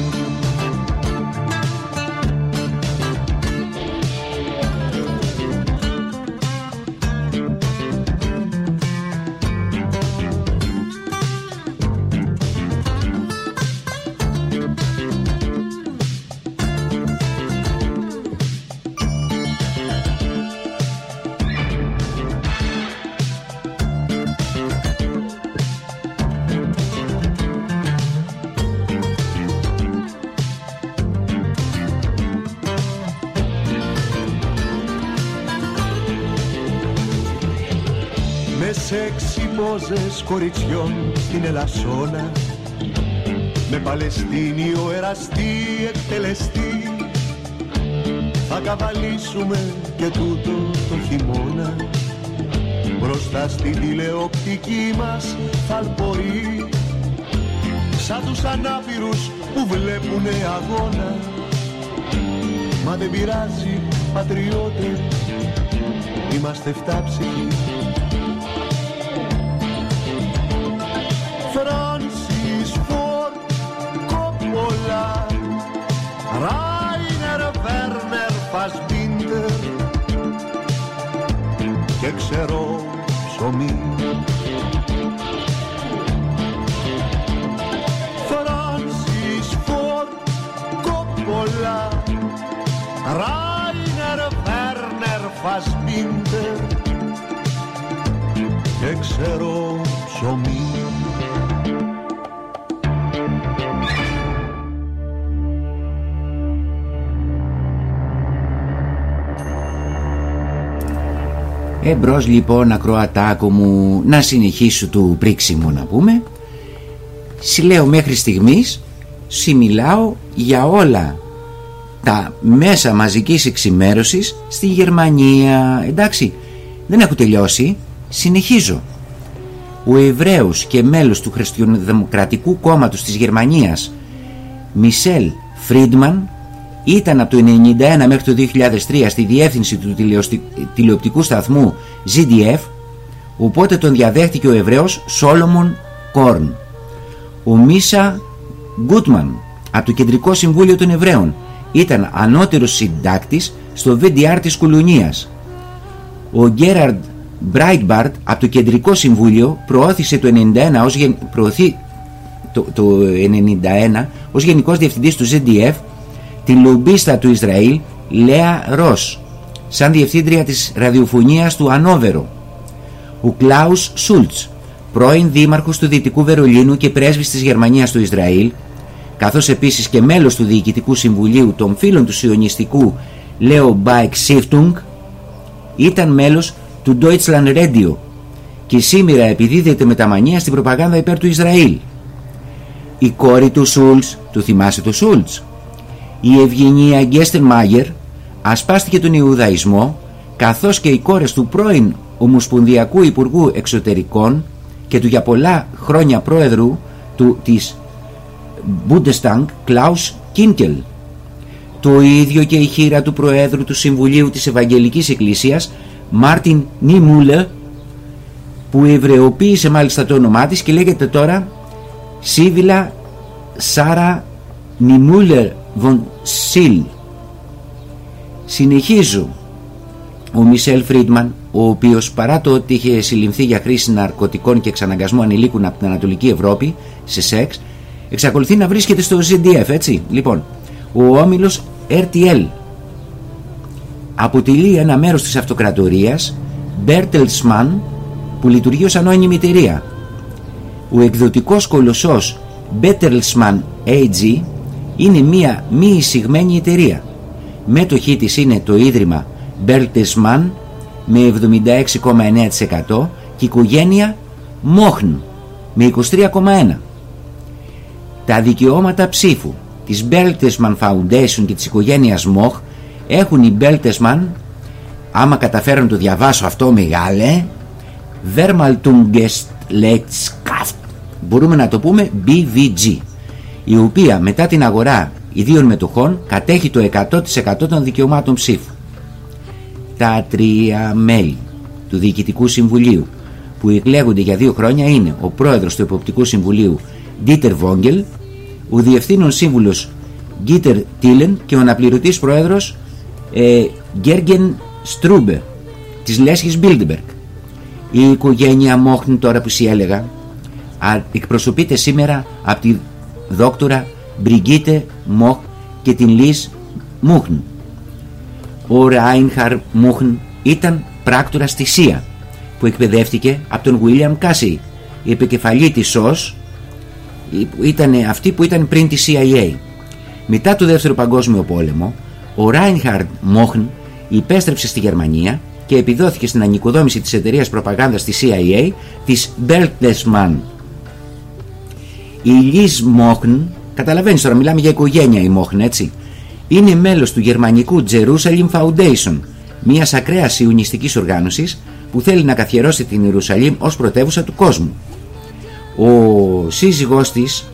πόζες κοριτσιών στην Ελασσόνα. Με Παλαιστίνιο εραστή εκτελεστή. Θα καβαλήσουμε και τούτο το χειμώνα. Μπροστά στην τηλεοπτική μας θαλπορεί Σαν τους ανάπηρους που βλέπουνε αγώνα. Μα δεν πειράζει πατριώτε Είμαστε φτάψυχοι και ξέρω ψωμί. Φράνσις Φόρτ Κόπολα Ράινερ Βέρνερ Φασμπίντερ και ξέρω Εμπρός λοιπόν ακροατάκο μου να συνεχίσω του πρίξιμου να πούμε. Συλλέω μέχρι στιγμής Συμιλάω για όλα τα μέσα μαζικής εξημέρωσης στη Γερμανία. Εντάξει δεν έχω τελειώσει Συνεχίζω. Ο Εβραίος και μέλος του Χριστιανοδημοκρατικού Κόμματος της Γερμανίας Μισελ Φρίντμαν ήταν από το 1991 μέχρι το 2003 στη διεύθυνση του τηλεοπτικού σταθμού ZDF οπότε τον διαδέχτηκε ο Εβραίος Σόλομον Κόρν. Ο Μίσα Γκούτμαν από το Κεντρικό Συμβούλιο των Εβραίων ήταν ανώτερος συντάκτης στο VDR της Κουλουνίας ο Γκέραρντ Μπράιτμπαρτ από το Κεντρικό Συμβούλιο προώθησε το 1991 ως, προωθεί το, το 91 ως Γενικός Διευθυντής του ZDF την λομπίστα του Ισραήλ Λέα Ρος σαν διευθύντρια της ραδιοφωνίας του Ανόβερο ο Κλάους Σούλτς πρώην δήμαρχος του Δυτικού Βερολίνου και πρέσβης της Γερμανίας στο Ισραήλ καθώς επίσης και μέλος του Διοικητικού Συμβουλίου των φίλων του Σιωνιστικού Λέο Μπάικ Stiftung ήταν μέλος του Deutschland Radio και σήμερα επιδίδεται μετά μανίας στην προπαγάνδα υπέρ του Ισραήλ. Η κόρη του Σούλτς του θυμάσαι το Σούλτς; Η Ευγενία Γκέστερ Μάγερ ασπάστηκε τον Ιουδαϊσμό καθώς και οι κόρες του πρώην Ομοσπονδιακού Υπουργού Εξωτερικών και του για πολλά χρόνια πρόεδρου του, της Bundestag Klaus Kinkel. Το ίδιο και η χείρα του Προέδρου του Συμβουλίου της Ευαγγελικής Εκκλησίας Μάρτιν Νιμούλε που ευρεοποίησε μάλιστα το όνομά της και λέγεται τώρα Σίβιλα Σάρα Νιμούλε Βον Σιλ Συνεχίζω. Ο Μισελ Φρίντμαν ο οποίος παρά το ότι είχε συλληφθεί για χρήση ναρκωτικών και εξαναγκασμό ανηλίκων από την Ανατολική Ευρώπη σε σεξ εξακολουθεί να βρίσκεται στο ZDF έτσι. Λοιπόν ο όμιλος RTL αποτελεί ένα μέρος της αυτοκρατορίας Bertelsmann που λειτουργεί ως ανώνυμη εταιρεία ο εκδοτικός κολοσσός Bertelsmann AG είναι μια μη εισηγμένη εταιρεία μέτοχή της είναι το ίδρυμα Bertelsmann με 76,9% και η οικογένεια Mochn με 23,1%. Τα δικαιώματα ψήφου της Bertelsmann Foundation και της οικογένειας Moch έχουν οι Bertelsmann άμα καταφέρω να το διαβάσω αυτό μεγάλε Vermaltungsleitschaft μπορούμε να το πούμε BVG η οποία μετά την αγορά ιδίων μετοχών κατέχει το 100% των δικαιωμάτων ψήφου. Τα τρία μέλη του Διοικητικού Συμβουλίου που εκλέγονται για δύο χρόνια είναι ο πρόεδρος του Εποπτικού Συμβουλίου Dieter Vogel, ο διευθύνων σύμβουλος Γκίτερ Τίλεν και ο αναπληρωτής πρόεδρος ε, Γκέργεν Στρούμπε της Λέσχης Μπίλντεμπεργκ. Η οικογένεια Μόχνη τώρα που σι έλεγα εκπροσωπείται σήμερα από τη δόκτωρα Μπριγκίτε Μοχ και την Λις Μούχν. Ο Ράινχαρ Μούχν ήταν πράκτορα στη ΣΥΑ που εκπαιδεύτηκε από τον Βίλιαμ Κάσι, η επικεφαλή της ΣΟΣ ήταν αυτή που ήταν πριν τη CIA. Μετά το δεύτερο παγκόσμιο πόλεμο, ο Ράινχαρντ Μόχν υπέστρεψε στη Γερμανία και επιδόθηκε στην ανοικοδόμηση της εταιρείας προπαγάνδας της CIA της Bertelsmann. Η Λις Μόχν, καταλαβαίνεις τώρα μιλάμε για οικογένεια η Μόχν έτσι, είναι μέλος του γερμανικού Jerusalem Foundation, μιας ακραίας ιουνιστικής οργάνωσης που θέλει να καθιερώσει την Ιερουσαλήμ ως πρωτεύουσα του κόσμου. Ο σύζυγός της,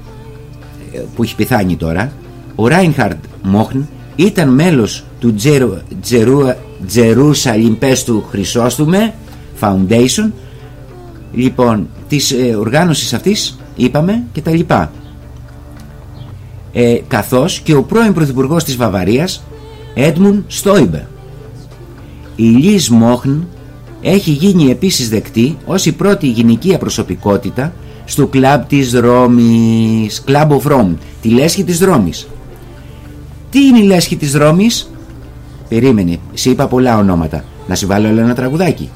ε, που έχει πεθάνει τώρα, ο Ράινχαρντ Μόχν, ήταν μέλος του Τζερου, Τζερου, Jerusalem πες του Χρυσόστομε Foundation λοιπόν της ε, οργάνωσης αυτής είπαμε και τα λοιπά. Ε, καθώς και ο πρώην πρωθυπουργός της Βαβαρίας Έντμουν Στόιμπε η Λίζ Μόχν έχει γίνει επίσης δεκτή ως η πρώτη γυναικεία προσωπικότητα στο κλαμπ της Ρώμης Club of Rome τη λέσχη της Ρώμης. Τι είναι η λέσχη της Ρώμης; Περίμενε, σε είπα πολλά ονόματα. Να σου βάλω ένα τραγουδάκι.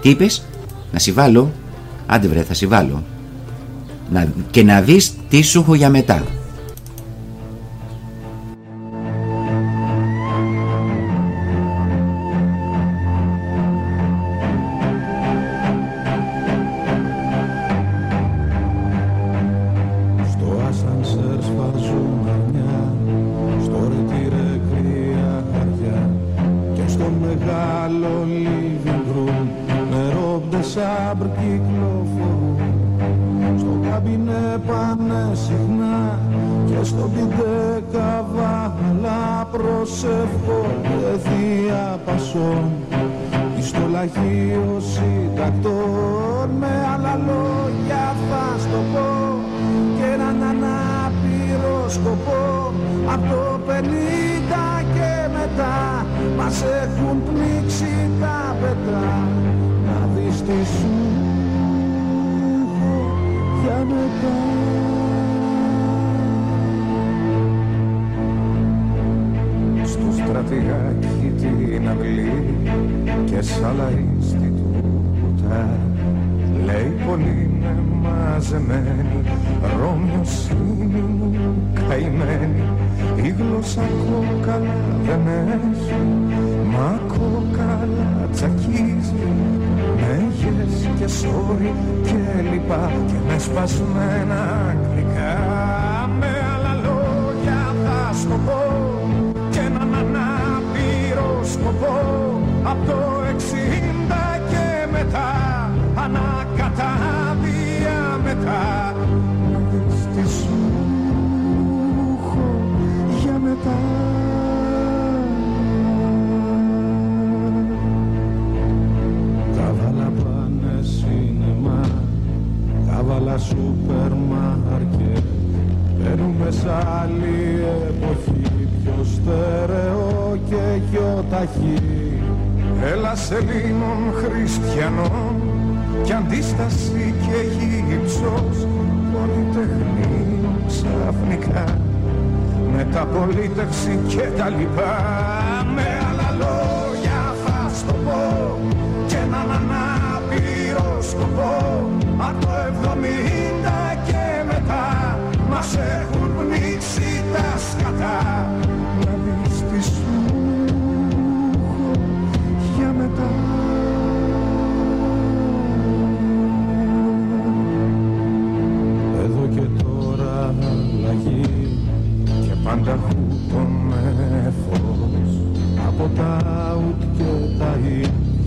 Τι είπες, να σου βάλω. Άντε βρε θα σου βάλω. να, και να δεις τι σου έχω για μετά φυγάκι την αυλή και σαλαίνστη του ποτέ. λέει πολύ με μαζεμένη Ρώμιος είναι μου καημένη. Η γλώσσα κόκαλα δεν έχει μα κόκαλα τσακίζει. Και σόρι και λοιπά και με σπασμένα αγγλικά. Με άλλα λόγια θα σκοπώ άλλη εποχή. Πιο στερεό και πιο ταχύ. Έλα Ελλήνων χριστιανών κι αντίσταση και γύψος. Πολυτεχνή ξαφνικά. Μεταπολίτευση και τα λοιπά. Με άλλα λόγια θα στο πω. Και έναν ανάπηρο σκοπό. Από το 70 και μετά μας έχουν τα σκατά Να δεις τι σου έχω για μετά. Εδώ και τώρα αλλαγή και πάντα χούτομε φως από τα ουτ και τα ι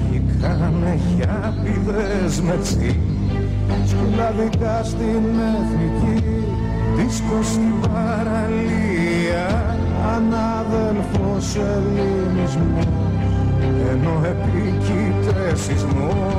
βγήκανε χιάπηδες με τσι σκυλαδικά στην εθνική δίσκος στην παραλία ανάδελφος ελληνισμός ενώ επίκειται σεισμός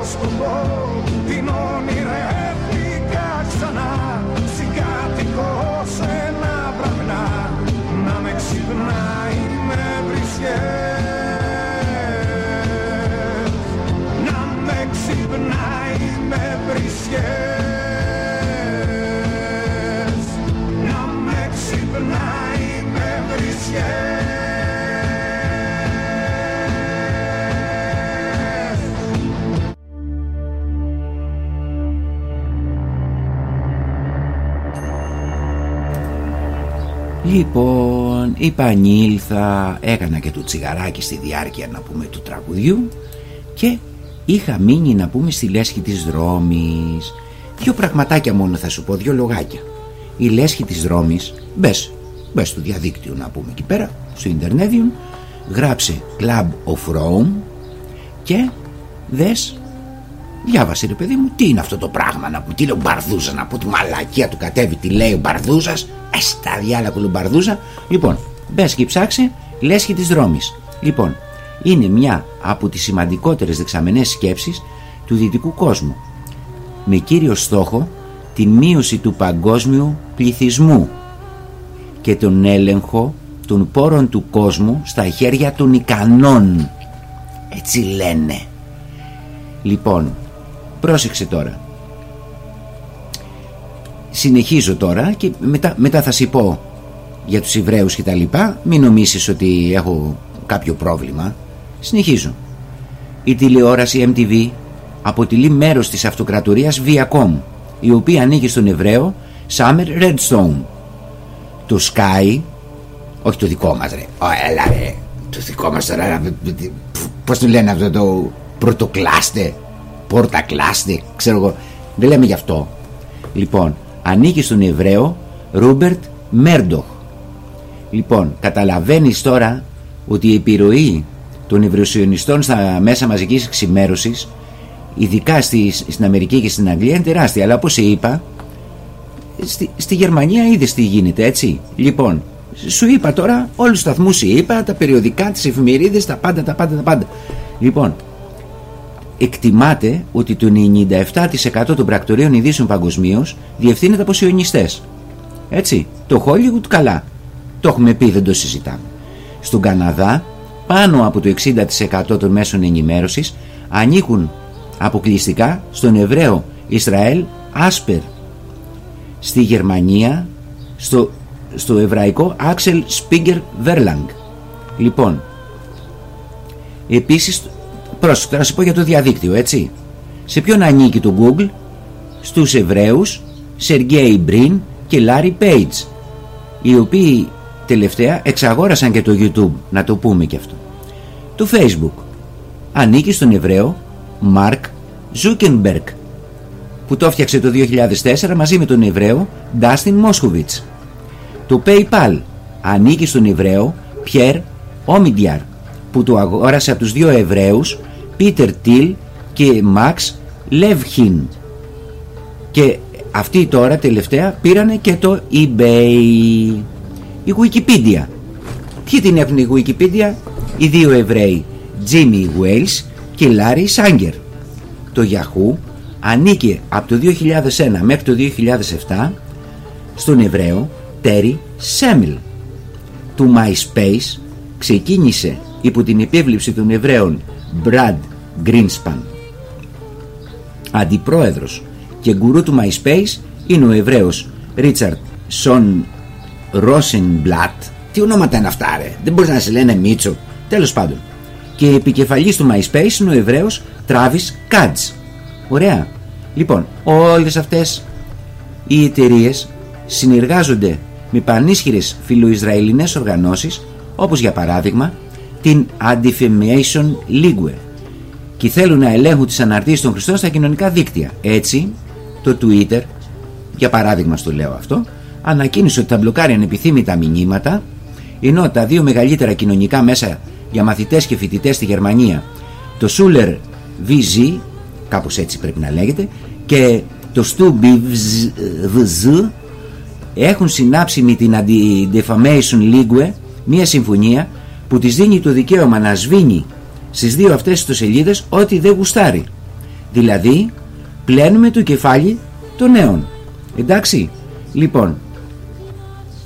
ανάπηρο σκοπό την Λοιπόν, η Πανήλθα έκανα και το τσιγαράκι στη διάρκεια να πούμε του τραγουδιού και είχα μείνει να πούμε στη λέσχη της δρόμης. Δύο πραγματάκια μόνο θα σου πω, δύο λογάκια. Η λέσχη της δρόμης, μπες, μπες στο διαδίκτυο να πούμε εκεί πέρα, στο Ιντερνέδιον, γράψε Club of Rome και δες Διάβασε ρε παιδί μου τι είναι αυτό το πράγμα να πούμε, τι λέει ο Μπαρδούζας, να πω τη μαλακία του κατέβει, τι λέει ο Μπαρδούζας. Ε, στα διάλα Μπαρδούζα. Λοιπόν, μπες και ψάξε λέσχη τη δρόμη. Λοιπόν, είναι μια από τις σημαντικότερες δεξαμενές σκέψεις του δυτικού κόσμου. Με κύριο στόχο την μείωση του παγκόσμιου πληθυσμού και τον έλεγχο των πόρων του κόσμου στα χέρια των ικανών. Έτσι λένε. Λοιπόν, πρόσεξε τώρα. Συνεχίζω τώρα και μετά, μετά θα σου πω για τους Εβραίους και τα λοιπά. Μην νομίσεις ότι έχω κάποιο πρόβλημα. Συνεχίζω. Η τηλεόραση MTV αποτελεί μέρος της αυτοκρατορίας Viacom η οποία ανήκει στον Εβραίο Summer Redstone. Το Sky, όχι το δικό μας ρε, Ω, έλα ρε, το δικό μας τώρα πώς το λένε αυτό το πρωτοκλάστε πορτακλάστε ξέρω εγώ δεν λέμε γι' αυτό λοιπόν ανήκει στον Εβραίο Ρούμπερτ Μέρντοχ. Λοιπόν καταλαβαίνεις τώρα ότι η επιρροή των Ευρωσιονιστών στα μέσα μαζικής εξημέρωσης ειδικά στη, στην Αμερική και στην Αγγλία είναι τεράστια. Αλλά όπως είπα στη, στη Γερμανία είδες τι γίνεται έτσι. Λοιπόν σου είπα τώρα όλους τους σταθμούς είπα τα περιοδικά, τις εφημερίδες τα πάντα τα πάντα τα πάντα. Λοιπόν εκτιμάται ότι το 97% των πρακτορείων ειδήσεων παγκοσμίως διευθύνεται από σιωνιστές. Έτσι το Hollywood καλά. Το έχουμε πει δεν το συζητάμε. Στον Καναδά πάνω από το 60% των μέσων ενημέρωσης ανήκουν αποκλειστικά στον Εβραίο Ισραήλ Άσπερ. Στη Γερμανία στο, στο εβραϊκό Άξελ Σπίγκερ Verlag λοιπόν επίσης πρόσεχε να σου πω για το διαδίκτυο έτσι. Σε ποιον ανήκει το Google; Στους Εβραίους Σεργέη Μπριν και Λάρι Πέιτζ οι οποίοι τελευταία εξαγόρασαν και το YouTube να το πούμε και αυτό. Το Facebook ανήκει στον Εβραίο Μάρκ Ζούκερμπεργκ που το έφτιαξε το 2004 μαζί με τον Εβραίο Ντάστιν Μόσχοβιτς το PayPal ανήκει στον Εβραίο Πιέρ Όμιντιαρ που το αγόρασε από τους δύο Εβραίους Πίτερ Τιλ και Μαξ Λεύχιν και αυτοί τώρα τελευταία πήρανε και το eBay. Η Wikipedia. Ποιοι την έχουν η Wikipedia; Οι δύο Εβραίοι Jimmy Wales και Larry Sanger. Το Yahoo ανήκε από το 2001 μέχρι το 2007 στον Εβραίο Terry Semel του MySpace ξεκίνησε υπό την επίβλεψη των Εβραίων Brad Greenspan. Αντιπρόεδρος και γκουρού του MySpace είναι ο Εβραίος Richard Son Rosenblatt τι ονόματα είναι αυτά ρε; Δεν μπορείς να σε λένε Μίτσο. Τέλος πάντων. Και επικεφαλής του MySpace είναι ο Εβραίος Travis Katz ωραία. Λοιπόν όλες αυτές οι εταιρείες συνεργάζονται με πανίσχυρες φιλοϊσραηλινές οργανώσεις όπως για παράδειγμα την Anti-Defamation League και θέλουν να ελέγχουν τις αναρτήσεις των Χριστών στα κοινωνικά δίκτυα. Έτσι, το Twitter, για παράδειγμα στο λέω αυτό, ανακοίνωσε ότι θα μπλοκάρει ανεπιθύμητα μηνύματα, ενώ τα δύο μεγαλύτερα κοινωνικά μέσα για μαθητές και φοιτητές στη Γερμανία, το Schuler VZ, κάπως έτσι πρέπει να λέγεται, και το StuBivz έχουν συνάψει με την Anti-Defamation League μια συμφωνία που της δίνει το δικαίωμα να σβήνει στις δύο αυτές τις σελίδες ό,τι δεν γουστάρει. Δηλαδή, πλένουμε το κεφάλι των νέων. Εντάξει, λοιπόν,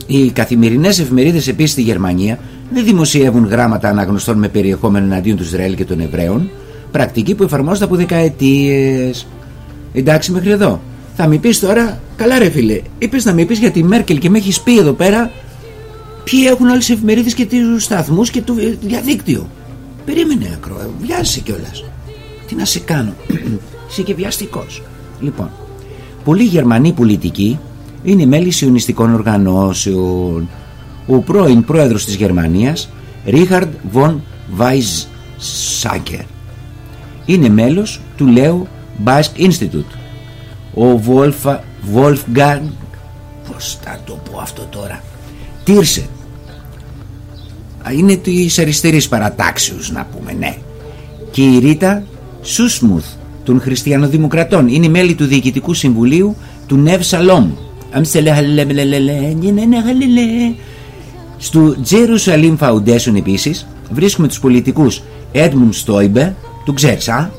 οι καθημερινές εφημερίδες επίσης στη Γερμανία δεν δημοσιεύουν γράμματα αναγνωστών με περιεχόμενο εναντίον του Ισραήλ και των Εβραίων, πρακτική που εφαρμόζεται από δεκαετίες. Εντάξει μέχρι εδώ. Θα μου πεις τώρα, καλά ρε φίλε, είπες να με πεις για τη Μέρκελ και με έχεις πει εδώ πέρα ποιοι έχουν όλε τι εφημερίδες και τους σταθμούς και το διαδίκτυο. Περίμενε ακρό, βιάζεσαι κιόλας. Τι να σε κάνω, <clears throat> είσαι και βιαστικός. Λοιπόν, πολλοί Γερμανοί πολιτικοί είναι μέλη σιωνιστικών οργανώσεων. Ο πρώην πρόεδρος της Γερμανίας, Ρίχαρντ Βον Weizsäcker, είναι μέλος του Λέου Basque Institute. Ο Wolf, Wolfgang, πώς θα το πω αυτό τώρα, Τύρσε, είναι της αριστερής παρατάξεως, να πούμε ναι. Και η Ρίτα Σούσμουθ των Χριστιανοδημοκρατών είναι μέλη του Διοικητικού Συμβουλίου του Νεύ Σαλόμ. Στο Jerusalem Foundation επίσης βρίσκουμε τους πολιτικούς Edmund Stoiber του ξέρεις α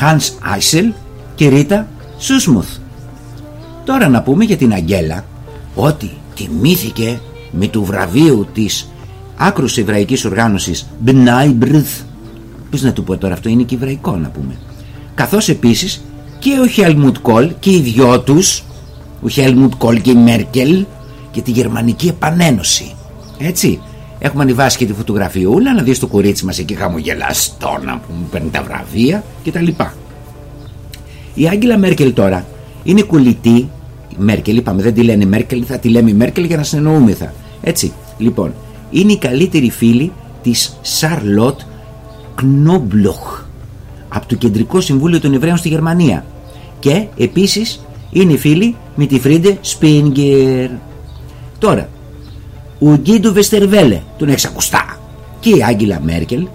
Hans Eisel και Ρίτα Σούσμουθ. Τώρα να πούμε για την Αγγέλα ότι τιμήθηκε με του βραβείου της άκρους εβραϊκής οργάνωσης B'nai Brith πώς να του πω τώρα αυτό είναι και εβραϊκό να πούμε. Καθώς επίσης και ο Χέλμουτ Κόλ και οι δυο τους ο Χέλμουτ Κόλ και η Μέρκελ και τη Γερμανική Επανένωση. Έτσι έχουμε ανεβάσει και τη φωτογραφιούλα να δεις το κορίτσι μας εκεί χαμογελαστό να πούμε παίρνει τα βραβεία και τα λοιπά η Άγγελα Μέρκελ τώρα είναι κολλητή. Μέρκελ είπαμε δεν τη λένε Μέρκελ θα τη λέμε Μέρκελ για να συνεννοούμεθα. Έτσι λοιπόν είναι η καλύτερη φίλη της Σαρλότ Κνόμπλοχ από το Κεντρικό Συμβούλιο των Εβραίων στη Γερμανία και επίσης είναι φίλη με τη Φρίντε Σπρίνγκερ. Τώρα, ο Γκίντο Βεστερβέλε, τον έχεις ακουστά, και η Άγγελα Μέρκελ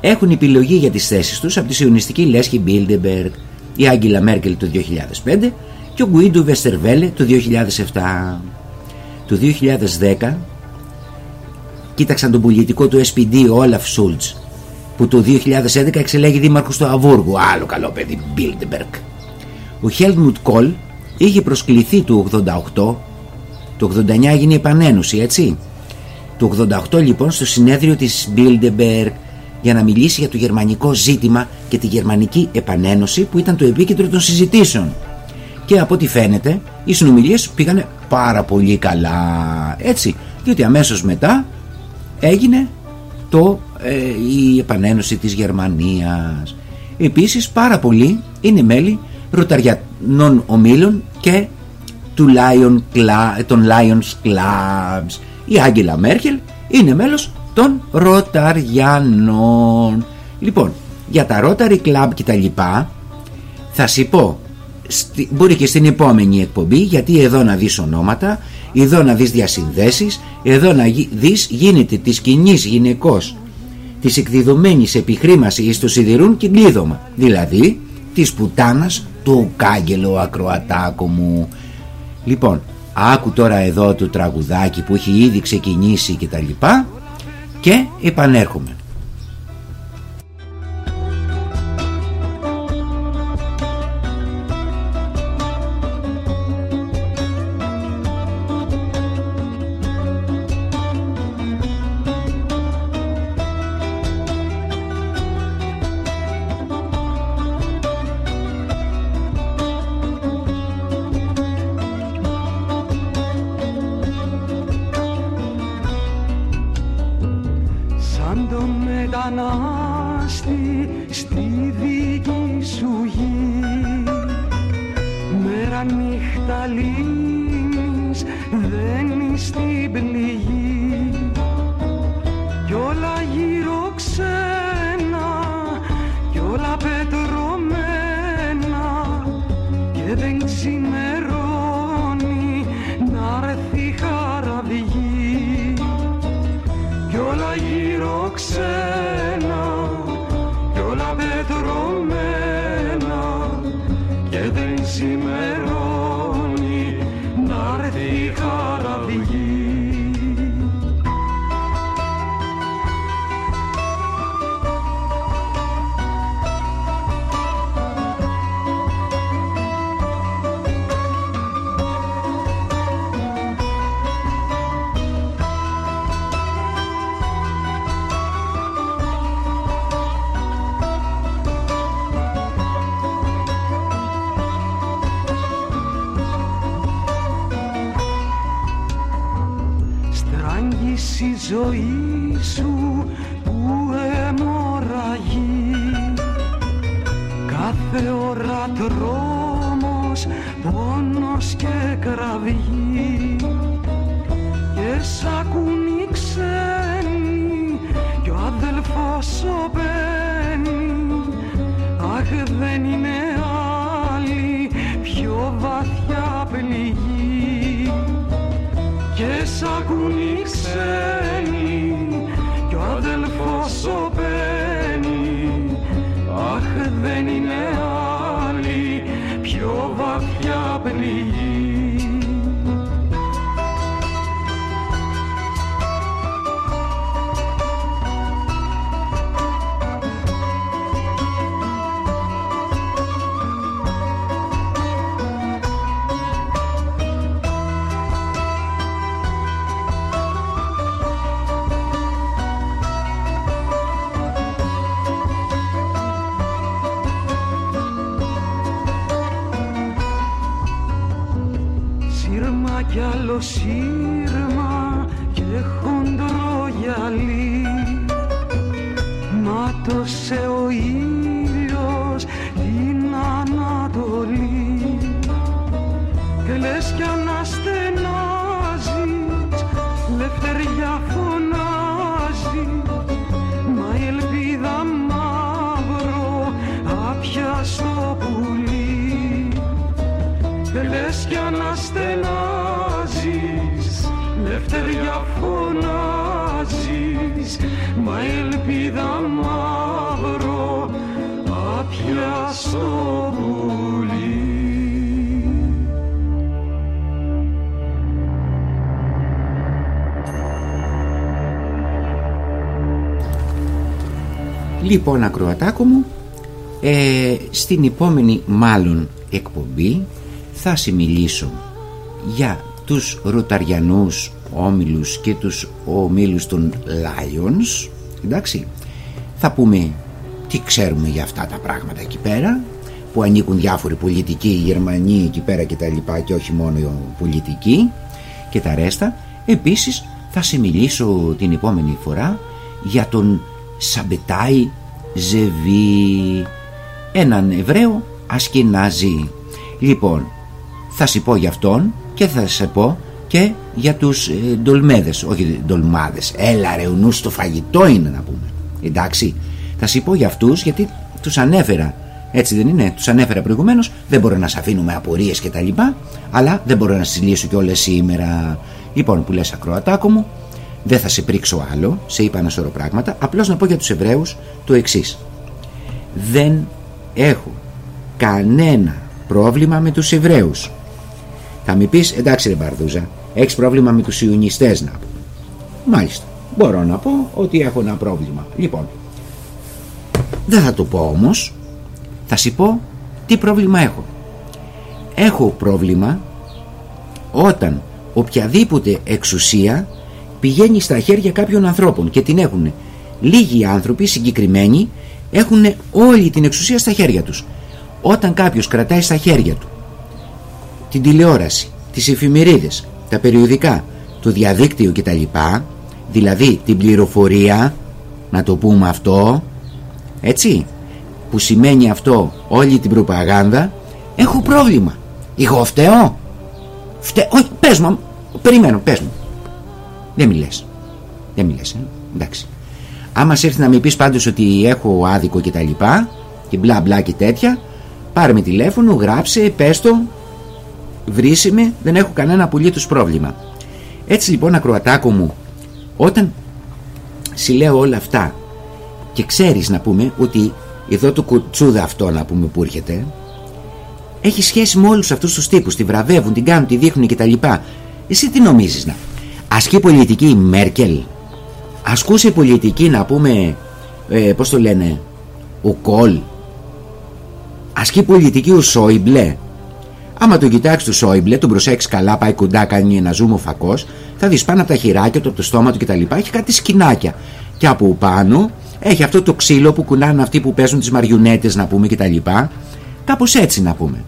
έχουν επιλογή για τις θέσεις τους από τη σιωνιστική λέσχη Μπίλντερμπεργκ η Άγγελα Μέρκελ το 2005 και ο Γκουίντο Βεστερβέλε το 2007. Το 2010 κοίταξαν τον πολιτικό του SPD ο Όλαφ Σολτς που το 2011 εξελέγη δήμαρχος του Αμβούργου άλλο καλό παιδί Μπίλντερμπεργκ. Ο Χέλμουτ Κόλ είχε προσκληθεί του 88 το 89 έγινε η επανένωση έτσι. Το 88 λοιπόν στο συνέδριο της Bilderberg για να μιλήσει για το γερμανικό ζήτημα και τη γερμανική επανένωση που ήταν το επίκεντρο των συζητήσεων. Και από ό,τι φαίνεται οι συνομιλίες πήγανε πάρα πολύ καλά έτσι. Διότι αμέσως μετά έγινε το, ε, η επανένωση της Γερμανίας. Επίσης πάρα πολλοί είναι μέλη ρωταριανών ομίλων και του Lion των Lions Clubs. Η Άγγελα Μέρκελ είναι μέλος των Ρωταριανών λοιπόν για τα Rotary Club και τα λοιπά θα σου πω μπορεί και στην επόμενη εκπομπή γιατί εδώ να δεις ονόματα εδώ να δεις διασυνδέσεις εδώ να δεις γίνεται της κοινής γυναικός. Της εκδιδομένης επιχρήμασης στο σιδηρούν και κλείδωμα δηλαδή της πουτάνας του κάγκελο ακροατάκο μου. Λοιπόν άκου τώρα εδώ το τραγουδάκι που έχει ήδη ξεκινήσει και τα λοιπά και επανέρχομαι Λοιπόν ακροατάκο μου ε, Στην επόμενη μάλλον εκπομπή Θα σε μιλήσω για τους Ρουταριανούς όμιλους και τους ομίλους των Lions εντάξει. Θα πούμε τι ξέρουμε για αυτά τα πράγματα εκεί πέρα που ανήκουν διάφοροι πολιτικοί Γερμανοί εκεί πέρα και τα λοιπά και όχι μόνο οι πολιτικοί και τα ρέστα. Επίσης θα σε μιλήσω την επόμενη φορά για τον Σαμπετάι Ζεβί. Έναν Εβραίο Ασκενάζι λοιπόν θα σε πω για αυτόν και θα σε πω και για τους ε, ντονμέδες όχι ντολμάδες. Έλα ρε ο νους στο φαγητό είναι να πούμε. Εντάξει θα σου πω για αυτούς γιατί τους ανέφερα. Έτσι δεν είναι, τους ανέφερα προηγουμένως. Δεν μπορώ να σε αφήνω με απορίες και τα λοιπά αλλά δεν μπορώ να στις λύσω και όλες σήμερα. Λοιπόν που λες ακροατάκο μου δεν θα σε πρίξω άλλο σε είπα ένα σωρό πράγματα απλώς να πω για τους Εβραίους το εξής. δεν έχω κανένα πρόβλημα με τους Εβραίους θα μου πεις, εντάξει ρε Μπαρδούζα, έχεις πρόβλημα με τους Ιουνιστές να πω. Μάλιστα. Μπορώ να πω ότι έχω ένα πρόβλημα. Λοιπόν, δεν θα το πω όμως. Θα σου πω τι πρόβλημα έχω. Έχω πρόβλημα όταν οποιαδήποτε εξουσία πηγαίνει στα χέρια κάποιων ανθρώπων και την έχουν λίγοι άνθρωποι συγκεκριμένοι έχουν όλη την εξουσία στα χέρια τους όταν κάποιος κρατάει στα χέρια του την τηλεόραση, τις εφημερίδες, τα περιοδικά, το διαδίκτυο κτλ. Δηλαδή την πληροφορία, να το πούμε αυτό, έτσι, που σημαίνει αυτό όλη την προπαγάνδα, έχω πρόβλημα. Εγώ φταίω. Φταίω. Όχι, πες μου, περιμένω, πες μου. Δεν μιλές. Δεν μιλές, ε; εντάξει. Άμα σε έρθει να με πεις πάντως ότι έχω άδικο και τα λοιπά και μπλα μπλα και τέτοια, πάρε με τηλέφωνο, γράψε, πες το, βρίσιμη, δεν έχω κανένα απολύτως πρόβλημα. Έτσι λοιπόν ακροατάκο μου, όταν συλλέω όλα αυτά και ξέρεις να πούμε ότι εδώ το κουτσούδα αυτό να πούμε που έρχεται έχει σχέση με όλους αυτούς τους τύπους, τη βραβεύουν, την κάνουν, τη δείχνουν και τα λοιπά. Εσύ τι νομίζεις να ασκεί πολιτική η Μέρκελ, ασκούσε πολιτική να πούμε, ε, πώς το λένε, ο Κολ, ασκεί πολιτική ο Σόιμπλε, Άμα τον κοιτάξει του Σόιμπλε, τον προσέξει καλά, πάει κοντά, κάνει ένα ζούμο φακός, θα δεις πάνω από τα χειράκια του, από το στόμα του κτλ. Έχει κάτι σκινάκια. Και από πάνω έχει αυτό το ξύλο που κουνάνε αυτοί που παίζουν τις μαριουνέτε, να πούμε κτλ. Κάπως έτσι να πούμε.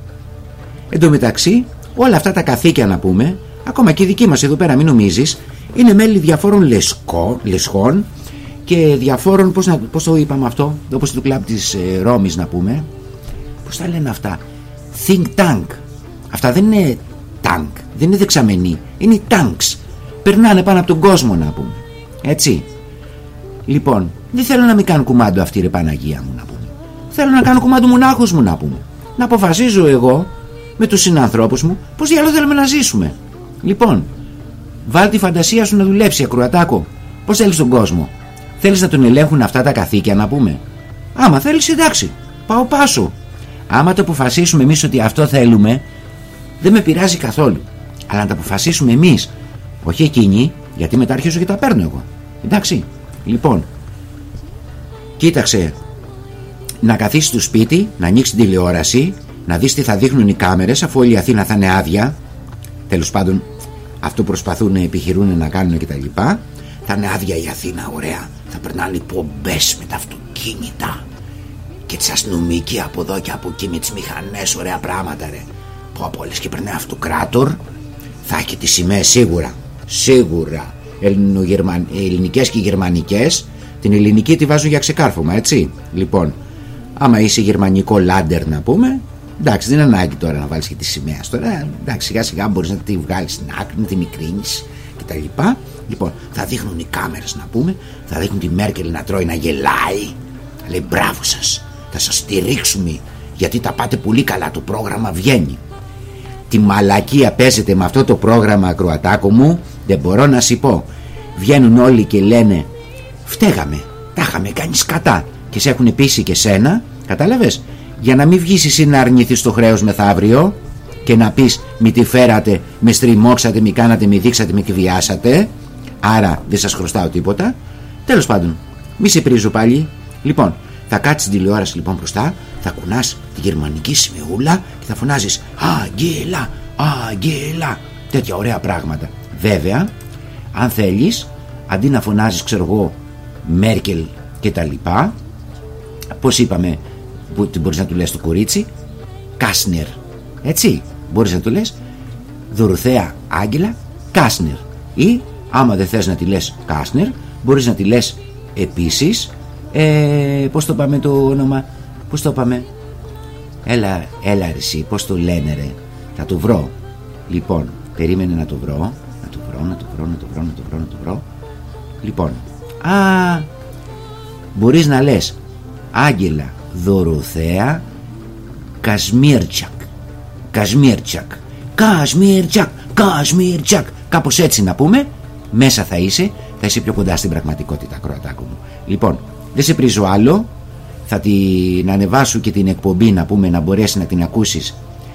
Εν τω μεταξύ, όλα αυτά τα καθήκια να πούμε, ακόμα και οι δικοί μας εδώ πέρα, μην νομίζεις, είναι μέλη διαφόρων λεσκό, λεσχών και διαφόρων, πώς, να, πώς το είπαμε αυτό, όπως το κλαμπ της ε, Ρώμης να πούμε, πώς τα λένε αυτά, think tank, Αυτά δεν είναι τάγκ, δεν είναι δεξαμενή, είναι tanks. Περνάνε πάνω από τον κόσμο να πούμε. Έτσι. Λοιπόν, δεν θέλω να μην κάνω κουμάντο αυτή ρε Παναγία μου να πούμε. Θέλω να κάνω κουμάντο μονάχος μου να πούμε. Να αποφασίζω εγώ με τους συνανθρώπους μου πως διάλογο θέλουμε να ζήσουμε. Λοιπόν, βάλ τη φαντασία σου να δουλέψει ακροατάκο. Πώς θέλεις τον κόσμο; Θέλεις να τον ελέγχουν αυτά τα καθήκια να πούμε; Άμα θέλεις εντάξει, πάω πάσο. Άμα το αποφασίσουμε εμείς ότι αυτό θέλουμε δεν με πειράζει καθόλου. Αλλά να τα αποφασίσουμε εμείς, όχι εκείνοι, γιατί μετά αρχίζω και τα παίρνω εγώ. Εντάξει. Λοιπόν, κοίταξε να καθίσεις στο σπίτι, να ανοίξεις την τηλεόραση, να δεις τι θα δείχνουν οι κάμερες, αφού όλη η Αθήνα θα είναι άδεια. Τέλος πάντων, αυτό προσπαθούν να επιχειρούν να κάνουν κτλ. Θα είναι άδεια η Αθήνα, ωραία. Θα περνάνε πομπές με τα αυτοκίνητα και τις αστυνομικοί από εδώ και από εκεί με τις μηχανές, ωραία πράγματα, ρε. Πω από όλες και περνάει αυτοκράτορ θα έχει τις σημαίες σίγουρα σίγουρα Ελληνογερμαν... ελληνικές και γερμανικές την ελληνική τη βάζουν για ξεκάρφωμα έτσι λοιπόν άμα είσαι γερμανικό λάντερ να πούμε εντάξει δεν είναι ανάγκη τώρα να βάλεις και τη σημαία τώρα εντάξει σιγά σιγά μπορείς να τη βγάλεις στην άκρη να τη μικρύνεις και τα λοιπά λοιπόν θα δείχνουν οι κάμερες να πούμε θα δείχνουν τη Μέρκελ να τρώει να γελάει. Θα λέει μπράβο σας θα σας στηρίξουμε γιατί τα πάτε πολύ καλά το πρόγραμμα βγαίνει τι μαλακία παίζετε με αυτό το πρόγραμμα ακροατάκο μου δεν μπορώ να σου πω βγαίνουν όλοι και λένε φταίγαμε. Τα είχαμε κάνει σκατά και σε έχουν πείσει και σένα, κατάλαβες, για να μην βγεις εσύ να αρνηθείς το χρέος μεθαύριο και να πεις μη τη φέρατε, με στριμώξατε, μη κάνατε, μη δείξατε, μη κυβιάσατε. Άρα δεν σας χρωστάω τίποτα. Τέλος πάντων, μη σε πρίζω πάλι. Λοιπόν, θα κάτσεις την τηλεόραση λοιπόν μπροστά, θα κουνάς τη γερμανική σημειούλα και θα φωνάζεις Αγγέλα, Αγγέλα. Τέτοια ωραία πράγματα. Βέβαια, αν θέλεις, αντί να φωνάζεις, ξέρω εγώ, Μέρκελ και τα λοιπά, πώς είπαμε, που μπορείς να του λες το κορίτσι, Κάσνερ. Έτσι, μπορείς να του λες. Δωροθέα Άγγελα Κάσνερ. Ή άμα δεν θες να τη λες Κάσνερ, μπορείς να τη λες επίσης ε, πώς το πάμε το όνομα πώς το πάμε. Έλα, έλα εσύ πώς το λένε ρε. Θα το βρω. Λοιπόν περίμενε να το βρω να το βρω, να το βρω, να το βρω, να το βρω, να το βρω. Λοιπόν α μπορείς να λες Άγγελα Δωροθέα Κασμίρτσακ. Κασμίρτσακ. Κασμίρτσακ Κασμίρτσακ. Κάπως έτσι να πούμε μέσα θα είσαι θα είσαι πιο κοντά στην πραγματικότητα Κροατάκο μου. Λοιπόν δεν σε πρίζω άλλο. Θα την ανεβάσω και την εκπομπή να πούμε να μπορέσει να την ακούσεις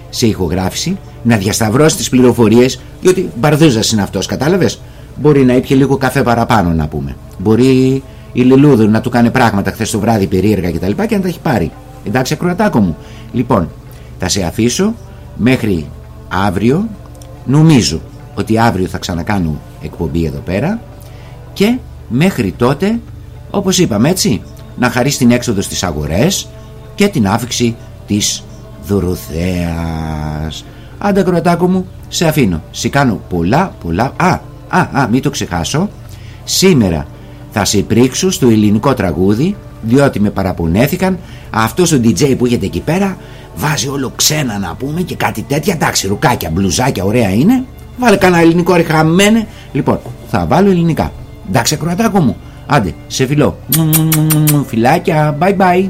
σε ηχογράφηση να διασταυρώσεις τις πληροφορίες διότι μπαρδούζας είναι αυτός κατάλαβες; Μπορεί να ήπια λίγο καφέ παραπάνω να πούμε. Μπορεί η Λιλούδου να του κάνει πράγματα χθες το βράδυ περίεργα κτλ και, και να τα έχει πάρει. Εντάξει ακροατάκο μου. Λοιπόν θα σε αφήσω μέχρι αύριο. Νομίζω ότι αύριο θα ξανακάνω εκπομπή εδώ πέρα. Και μέχρι τότε όπως είπαμε έτσι να χαρίσει την έξοδο στις αγορές και την άφηξη της Δωροθέας. Άντε κροτάκο μου σε αφήνω. Σε κάνω πολλά πολλά. Α, α, α μην το ξεχάσω. Σήμερα θα σε πρίξω στο ελληνικό τραγούδι διότι με παραπονέθηκαν. Αυτός ο DJ που έχετε εκεί πέρα βάζει όλο ξένα να πούμε και κάτι τέτοια. Εντάξει ρουκάκια, μπλουζάκια ωραία είναι. Βάλε κανένα ελληνικό ρε χαμένε. Λοιπόν θα βάλω ελληνικά. Εντάξει ακροατάκο μου. Άντε σε φιλό. Φιλάκια. Bye bye